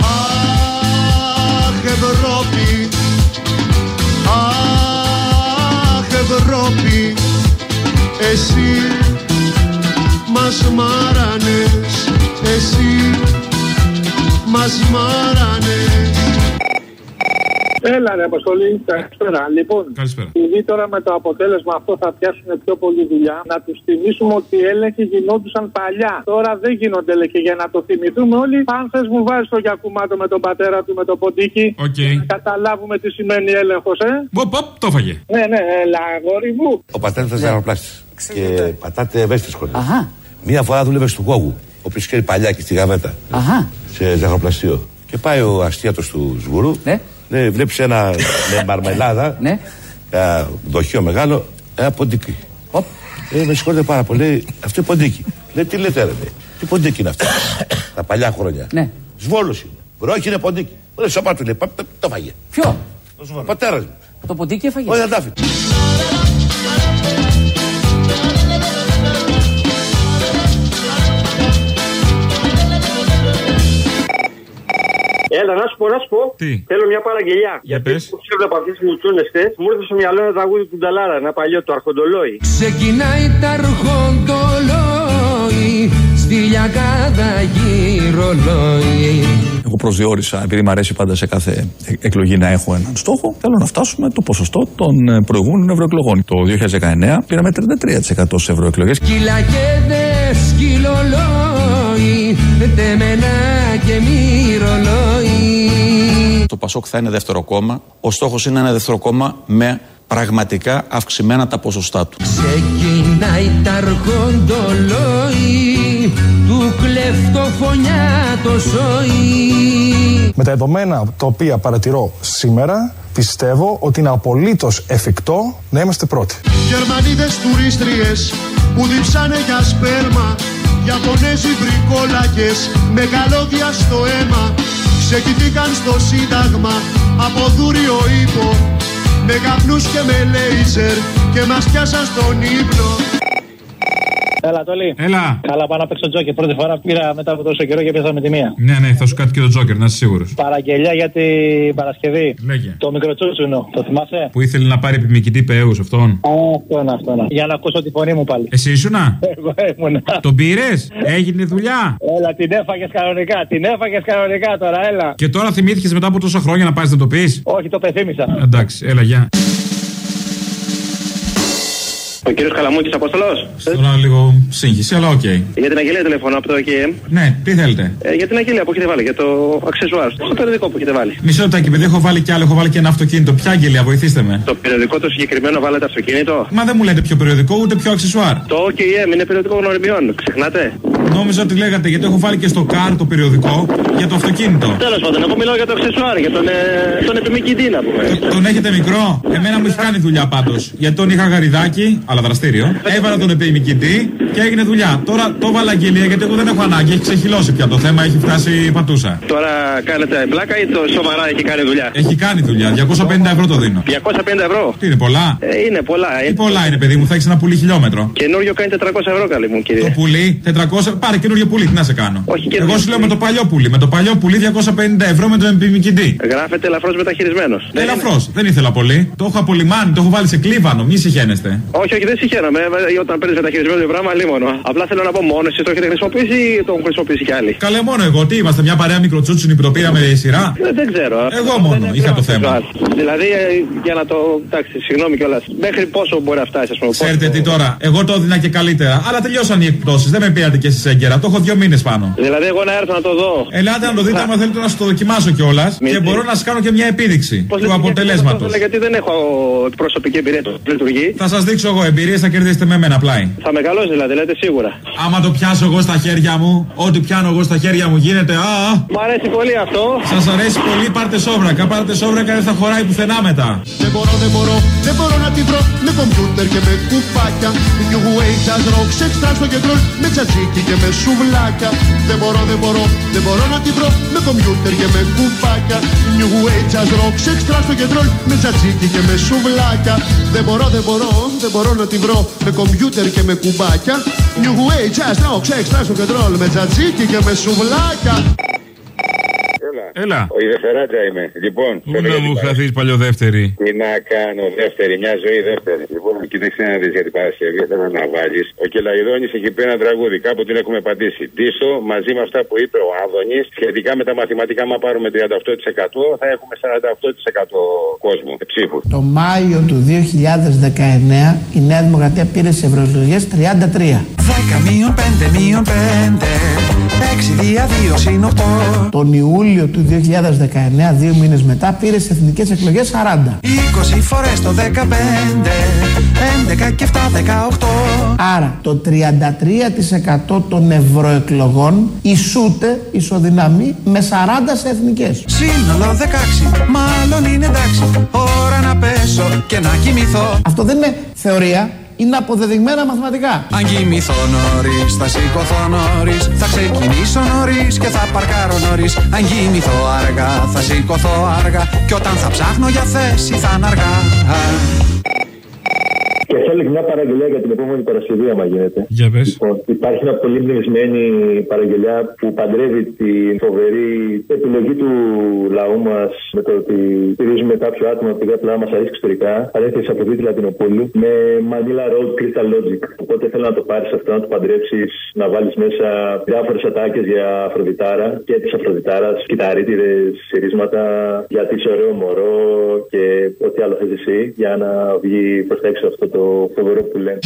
Speaker 36: Αχ Ευρώπη. Αχ Ευρώπη. Εσύ μας μάρανες. Εσύ μας μάρανες
Speaker 64: Έλα ρε Αποστολή, καλησπέρα. Λοιπόν,
Speaker 47: Καλησπέρα.
Speaker 64: επειδή τώρα με το αποτέλεσμα αυτό θα πιάσουν πιο πολλή δουλειά, να τους θυμίσουμε ότι οι έλεγχοι γινόντουσαν παλιά. Τώρα δεν γίνονται έλεγχοι για να το θυμηθούμε όλοι. Αν θες μου βάζεις το Γιακουμάτο με τον πατέρα του με το ποντίκι.
Speaker 47: Οκ.
Speaker 64: Να καταλάβουμε τι σημαίνει έλεγχος, ε.
Speaker 47: Ποπ, ποπ, το φαγε.
Speaker 64: Ναι, ναι, έλα, αγόρι μου.
Speaker 51: Ο πατέρας ήταν ζαχαροπλάστης. Και πατάτε ευαίσθητες χώρε. Μία φορά δούλευε στο Γόγου, ο οποίος ξέρει παλιά και στη Γαβέτα. Σε ζαχαροπλαστείο. Και πάει ο αστίατο του Σγουρού. Ναι. Λέει, βλέπεις ένα με μαρμελάδα. Ναι. Ένα δοχείο μεγάλο, ένα ποντίκι. Ε, με συγχωρείτε πάρα πολύ. Λέει, Αυτό είναι ποντίκι. Λέει, τι λέτε, ρε. λέει. Τι ποντίκι είναι αυτό; Τα παλιά χρόνια. Ναι. Σβόλος είναι. Μπρο, όχι είναι ποντίκι. Λέει, σώμα του λέει, «Πα- το, το φάγε.
Speaker 65: Ποιο;
Speaker 51: Ο πατέρας μου.
Speaker 65: Το ποντίκι έφαγε.
Speaker 51: Όχι, δεν τα
Speaker 66: Έλα, να σου πω, να σου πω.
Speaker 61: Τι;
Speaker 66: Θέλω μια παραγγελιά.
Speaker 61: Για πες.
Speaker 66: Που ξέρω από αυτέ τι μουτσούνε χθε, μου ήρθε στο μυαλό ένα τραγούδι του Νταλάρα, ένα παλιό, το Αρχοντολόι.
Speaker 67: Ξεκινάει τα αρχοντολόι στη λιακάδα γυρολόι
Speaker 61: Εγώ προσδιορίσα, επειδή μου αρέσει πάντα σε κάθε ε- εκλογή να έχω έναν στόχο, θέλω να φτάσουμε το ποσοστό των ε, προηγούμενων ευρωεκλογών. Το 2019 πήραμε 33% σε ευρωεκλογές.
Speaker 67: Κυλακέδες κυλολόι τεμένα και μυρολόι
Speaker 68: Το Πασόκ θα είναι δεύτερο κόμμα. Ο στόχος είναι ένα δεύτερο κόμμα με πραγματικά αυξημένα τα ποσοστά του.
Speaker 67: Ξεκινάει τα αρχοντολόι του κλεφτοφωνιά το σόι
Speaker 52: Με τα δεδομένα τα οποία παρατηρώ σήμερα, πιστεύω ότι είναι απολύτως εφικτό να είμαστε πρώτοι.
Speaker 36: Γερμανίδες τουρίστριες που διψάνε για σπέρμα Ιαπωνέζοι βρικόλακες με καλώδια στο αίμα Ξεκινήθηκαν στο σύνταγμα από δούριο ύπο Με καπνούς και με λέιζερ και μας πιάσαν στον ύπνο
Speaker 69: Έλα, Τόλι.
Speaker 47: Έλα.
Speaker 69: Καλά, πάω να παίξω τζόκερ. Πρώτη φορά πήρα μετά από τόσο καιρό και πιάσα με τη μία.
Speaker 47: Ναι, ναι, θα σου κάτι και το Τζόκερ, να είσαι σίγουρος.
Speaker 69: Παραγγελιά για την Παρασκευή.
Speaker 47: Λέγε.
Speaker 69: Το μικροτσούτσουνο. Το θυμάσαι;
Speaker 47: Που ήθελε να πάρει επιμηκητή πέου αυτόν.
Speaker 69: Α, αυτό είναι, αυτό είναι. Για να ακούσω τη φωνή μου πάλι.
Speaker 47: Εσύ ήσουνα;
Speaker 69: Εγώ ήμουν.
Speaker 47: Τον πήρες, έγινε δουλειά;
Speaker 69: Έλα, την έφαγες κανονικά. Την έφαγες κανονικά τώρα, έλα.
Speaker 47: Και τώρα θυμήθηκες μετά από τόσα χρόνια να πα να το πεις;
Speaker 69: Όχι, το πεθύμησα.
Speaker 47: Εντάξει, έλα, γεια.
Speaker 70: Ο κύριος Καλαμούκης Απόστολο.
Speaker 47: Τώρα λίγο σύγχυση, αλλά οκ.
Speaker 70: Για την αγγελία τηλεφωνώ από το OKM.
Speaker 47: Ναι, τι θέλετε;
Speaker 70: Ε, για την αγγελία που έχετε βάλει, για το αξεσουάρ. Το περιοδικό που έχετε βάλει.
Speaker 47: Μισό λεπτάκι, παιδί, έχω βάλει κι άλλο, έχω βάλει και ένα αυτοκίνητο. Ποια αγγελία, βοηθήστε με.
Speaker 70: Το περιοδικό το συγκεκριμένο βάλετε αυτοκίνητο;
Speaker 47: Μα δεν μου λέτε πιο περιοδικό, ούτε πιο αξεσουάρ.
Speaker 70: Το OKM είναι περιοδικό γνωριμιών. Ξεχνάτε;
Speaker 47: Νόμιζα ότι λέγατε γιατί έχω βάλει και στο car το περιοδικό για το αυτοκίνητο.
Speaker 70: Τέλος πάντων, εγώ μιλάω για το αξεσουάρ, για τον, ε, τον επιμηκητή να πούμε.
Speaker 47: Τον έχετε μικρό; Εμένα μου έχει κάνει δουλειά πάντως. Γιατί τον είχα γαριδάκι, αλλά δραστήριο. Έβαλα τον επιμηκητή και έγινε δουλειά. Τώρα το βάλα αγγελία γιατί εγώ δεν έχω ανάγκη. Έχει ξεχυλώσει πια το θέμα, έχει φτάσει πατούσα.
Speaker 70: Τώρα κάνετε πλάκα ή το σοβαρά έχει κάνει δουλειά;
Speaker 47: Έχει κάνει δουλειά. 250 ευρώ το δίνω.
Speaker 70: 250 ευρώ;
Speaker 47: Τι είναι πολλά;
Speaker 70: Ε, είναι πολλά.
Speaker 47: Τι πολλά είναι, παιδί μου, θα έχεις ένα πουλί χιλιόμετρο.
Speaker 70: Καινούριο κάνει 400 ευρώ, καλή μου κύριε.
Speaker 47: Το πουλί 400, πάρε καινούριο πουλί, τι να σε κάνω.
Speaker 70: Όχι και
Speaker 47: Εγώ σου λέω με το παλιό πουλί. Με το παλιό πουλί 250 ευρώ με τον επιμηκητή.
Speaker 70: Γράφεται ελαφρώς μεταχειρισμένος.
Speaker 47: Ελαφρώς, δεν ήθελα πολύ. Το έχω απολυμάνει, το έχω βάλει σε κλίβανο, μη συχαίνεστε.
Speaker 70: Όχι, όχι, δεν συγχαίρομαι. ε, Όταν παίρνεις μεταχειρισμένο το πράγμα, λίμωνο. Απλά θέλω να πω μόνος εσύ το έχετε χρησιμοποιήσει ή το έχουν χρησιμοποιήσει κι άλλοι;
Speaker 47: Καλέ μόνο εγώ, τι είμαστε, μια παρέα μικροτσούτσινη που το πήραμε σειρά;
Speaker 70: Ε, δεν ξέρω.
Speaker 47: Εγώ μόνο είχα το θέμα.
Speaker 70: Δηλαδή, ε, για να το. Εντάξει, συγγνώμη κιόλας. Μέχρι πόσο μπορεί να φτάσει, ας πούμε.
Speaker 47: Ξέρετε τι τώρα, εγώ το έδινα και καλύτερα. Αλλά τελειώσαν οι εκπτώσεις, δεν με πήρατε και εσείς έγκαιρα. Το έχω δύο μήνες πάνω.
Speaker 70: Δηλαδή, εγώ να έρθω να το δω.
Speaker 47: Ελάτε να το δείτε, άμα θέλετε να σας το δοκιμάσω κιόλας. Και μπορώ να σας κάνω και μια επίδειξη του αποτελέσματος.
Speaker 70: Γιατί δεν έχω προσωπική εμπειρία του λειτουργεί.
Speaker 47: Θα σας δείξω εγώ εμπειρίες, θα κερδίσετε με μένα πλάι.
Speaker 70: Θα μεγαλώσει δηλαδή, λέτε σίγουρα.
Speaker 47: Άμα το πιάσω εγώ στα χέρια μου, ό,τι πιάνω εγώ στα χέρια μου γίνεται. Α,
Speaker 70: Μ' αρέσει πολύ αυτό.
Speaker 47: Σας αρέσει πολύ, πάρτε σόβρακα. Πάρτε σόβρακα, δεν θα χωράει πουθενά μετά.
Speaker 36: Δεν μπορώ, δεν μπορώ, δεν μπορώ να τη βρω με κομπιούτερ και με κουπάκια. New Age jazz rock, sex trans στο κεντρό με τσατζίκι και με σουβλάκια. Δεν μπορώ, δεν μπορώ, δεν μπορώ να τη βρω με κομπιούτερ και με κουπάκια. New Age jazz rock, sex trans στο κεντρό με τσατζίκι και με σουβλάκια. Δεν μπορώ, δεν μπορώ, δεν μπορώ να τη βρω με κομπιούτερ και με κουμπάκια. New Age jazz rock, sex trans στο κεντρό με τσατζίκι και με σουβλάκια.
Speaker 47: Έλα.
Speaker 37: Ο Ιδεφεράτζα είμαι. Λοιπόν,
Speaker 47: Πού να μου χαθείς παλιοδεύτερη.
Speaker 37: Τι να κάνω, δεύτερη, μια ζωή δεύτερη. Λοιπόν, κοίταξε να δεις για την Παρασκευή. Θέλω να βάλεις. Ο Κελαϊδόνης έχει πει ένα τραγούδι, κάπου την έχουμε πατήσει. Τίσο μαζί με αυτά που είπε ο Άδωνης σχετικά με τα μαθηματικά. Μα πάρουμε 38% θα έχουμε 48% κόσμο ψήφους.
Speaker 6: Το Μάιο του 2019 η Νέα Δημοκρατία πήρε σε ευρωεκλογές 33.
Speaker 38: 10 μείον 5 μείον 5 6 δια 2 συν 8
Speaker 6: Τον Ιούλιο του 2019, δύο μήνες μετά, πήρε σε εθνικές εκλογές 40.
Speaker 38: 20 φορές το 15 11 και 7 18
Speaker 6: Άρα το 33% των ευρωεκλογών ισούται, ισοδυναμεί με 40 σε εθνικές.
Speaker 38: Σύνολο 16 μάλλον είναι εντάξει Ώρα να πέσω και να κοιμηθώ
Speaker 6: Αυτό δεν είναι θεωρία, είναι αποδεδειγμένα μαθηματικά.
Speaker 38: Αν κοιμηθώ νωρίς, θα σηκωθώ νωρίς Θα ξεκινήσω νωρίς και θα παρκάρω νωρίς Αν κοιμηθώ αργά, θα σηκωθώ αργά Κι όταν θα ψάχνω για θέση θα είναι αργά
Speaker 71: Και θέλω
Speaker 63: έλεγε μια παραγγελία για την επόμενη Παρασκευή, άμα γίνεται.
Speaker 47: Για πες.
Speaker 63: Λοιπόν, υπάρχει μια πολύ μνημισμένη παραγγελιά που παντρεύει την φοβερή επιλογή του λαού μας με το ότι στηρίζουμε κάποιο άτομο επειδή απλά μας αρέσει εξωτερικά. Παρέθεση από τη Λατινοπούλου με Manila Road Crystal Logic. Οπότε θέλω να το πάρεις αυτό, να το παντρέψεις, να βάλεις μέσα διάφορες ατάκες για Αφροδιτάρα και τη Αφροδιτάρας, κυταρίτιδες, συρίσματα, γιατί είσαι ωραίο μωρό και ό,τι άλλο θες εσύ για να βγει προ τα έξω αυτό το φοβερό που λένε.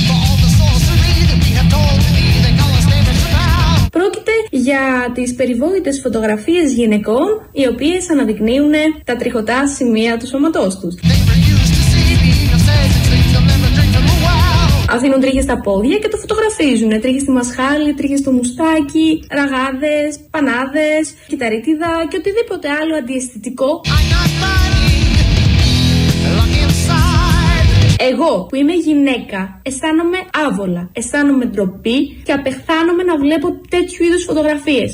Speaker 72: Πρόκειται για τις περιβόητες φωτογραφίες γυναικών οι οποίες αναδεικνύουν τα τριχωτά σημεία του σώματός τους. Αφήνουν τρίχες στα πόδια και το φωτογραφίζουν. Τρίχες στη μασχάλη, τρίχες στο μουστάκι, ραγάδες, πανάδες, κυταρίτιδα και οτιδήποτε άλλο αντιαισθητικό. Εγώ που είμαι γυναίκα αισθάνομαι άβολα, αισθάνομαι ντροπή και απεχθάνομαι να βλέπω τέτοιου είδους φωτογραφίες.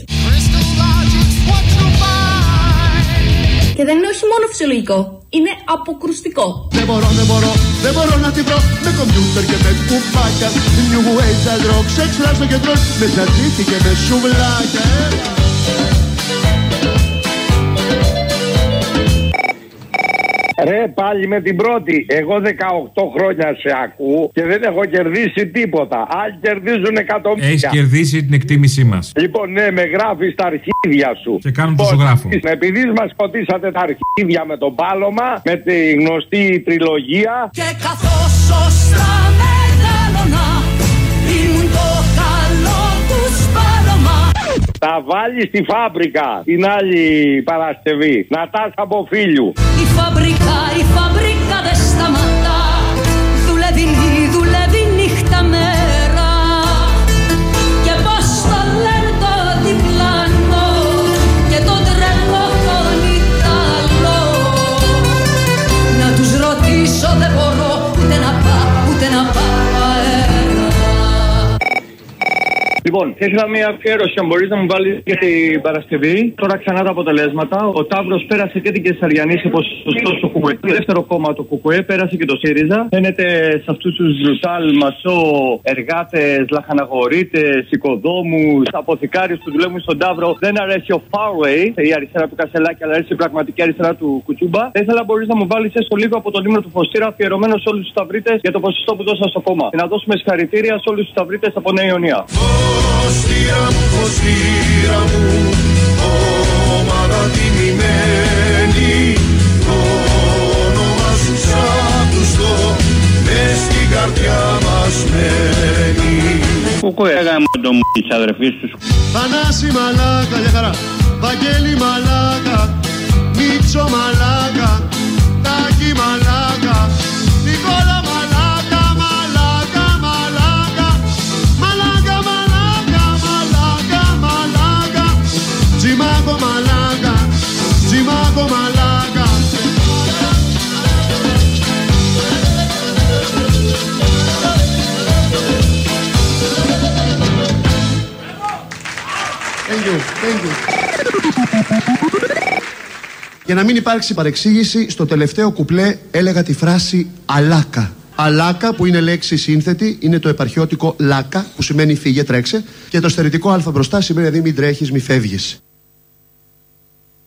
Speaker 72: Και δεν είναι όχι μόνο φυσιολογικό, είναι αποκρουστικό.
Speaker 36: Δεν μπορώ, δεν μπορώ, δεν μπορώ να τη βρω Με κομπιούτερ και με κουπάκια New Age, jazz rock, sex, flash στο κεντρός Με τζατζίκι και με σουβλάκια
Speaker 73: Ρε πάλι με την πρώτη. Εγώ 18 χρόνια σε ακούω και δεν έχω κερδίσει τίποτα. Άλλοι κερδίζουν εκατομμύρια.
Speaker 47: Έχεις κερδίσει την εκτίμησή μας.
Speaker 73: Λοιπόν, ναι, με γράφεις τα αρχίδια σου.
Speaker 47: Και κάνουν το
Speaker 73: Λοιπόν,
Speaker 47: ζωγράφο.
Speaker 73: Επειδή μας ποτίσατε τα αρχίδια με το πάλωμα, με τη γνωστή τριλογία.
Speaker 67: Και καθώς σωστά
Speaker 73: Θα βάλει στη φάμπρικα την άλλη Παρασκευή. Νατάσα από φίλου.
Speaker 67: Η φαμπρικά, η φαμπρικά δεν σταματά Δουλεύει, δουλεύει νύχτα μέρα Και πώς το λένε το διπλάνο Και το τρελό τον Ιταλό Να τους ρωτήσω
Speaker 74: Λοιπόν, θα ήθελα μια αφιέρωση, αν μπορείς να μου βάλεις για την Παρασκευή. Τώρα ξανά τα αποτελέσματα. Ο Ταύρος πέρασε και την Κεσαριανή σε ποσοστό στο Κουκουέ. Το δεύτερο κόμμα το Κουκουέ πέρασε και το ΣΥΡΙΖΑ. Φαίνεται σε αυτούς τους Ζουτάλ, Μασό, εργάτες, λαχαναγορίτες, οικοδόμους, αποθηκάριους που δουλεύουν στον Ταύρο. Δεν αρέσει ο Farway, η αριστερά του Κασελάκη, αλλά αρέσει η πραγματική αριστερά του Κουτσούμπα. Θα ήθελα μπορείς να μου βάλεις έστω λίγο από το νήμερο του Φωστήρα αφιερωμένο σε όλους τους Ταυρίτες για το ποσοστό που δώσα στο κόμμα. Και να δώσουμε συγχαρητήρια σε όλους τους Ταυρίτες από Νέα Ιωνία.
Speaker 36: Φωστήρα μου, φωστήρα μου Ομάδα τιμημένη. Το όνομα σου σαν κουστό Μες στην καρδιά μας μένει.
Speaker 75: Κουκουέ, γάμο το μου της αδερφής τους.
Speaker 36: Θανάση μαλάκα, για χαρά. Βαγγέλη μαλάκα Μίτσο μαλάκα Τάκη μαλάκα Νικόλα μαλάκα Τζιμάκο μαλάκα Τζιμάκο μαλάκα Thank you, thank you. Για να μην υπάρξει παρεξήγηση, στο τελευταίο κουπλέ έλεγα τη φράση αλάκα. Αλάκα που είναι λέξη σύνθετη, είναι το επαρχιώτικο λάκα που σημαίνει φύγε τρέξε και το στερητικό α μπροστά σημαίνει δηλαδή μην τρέχεις, μην φεύγεις.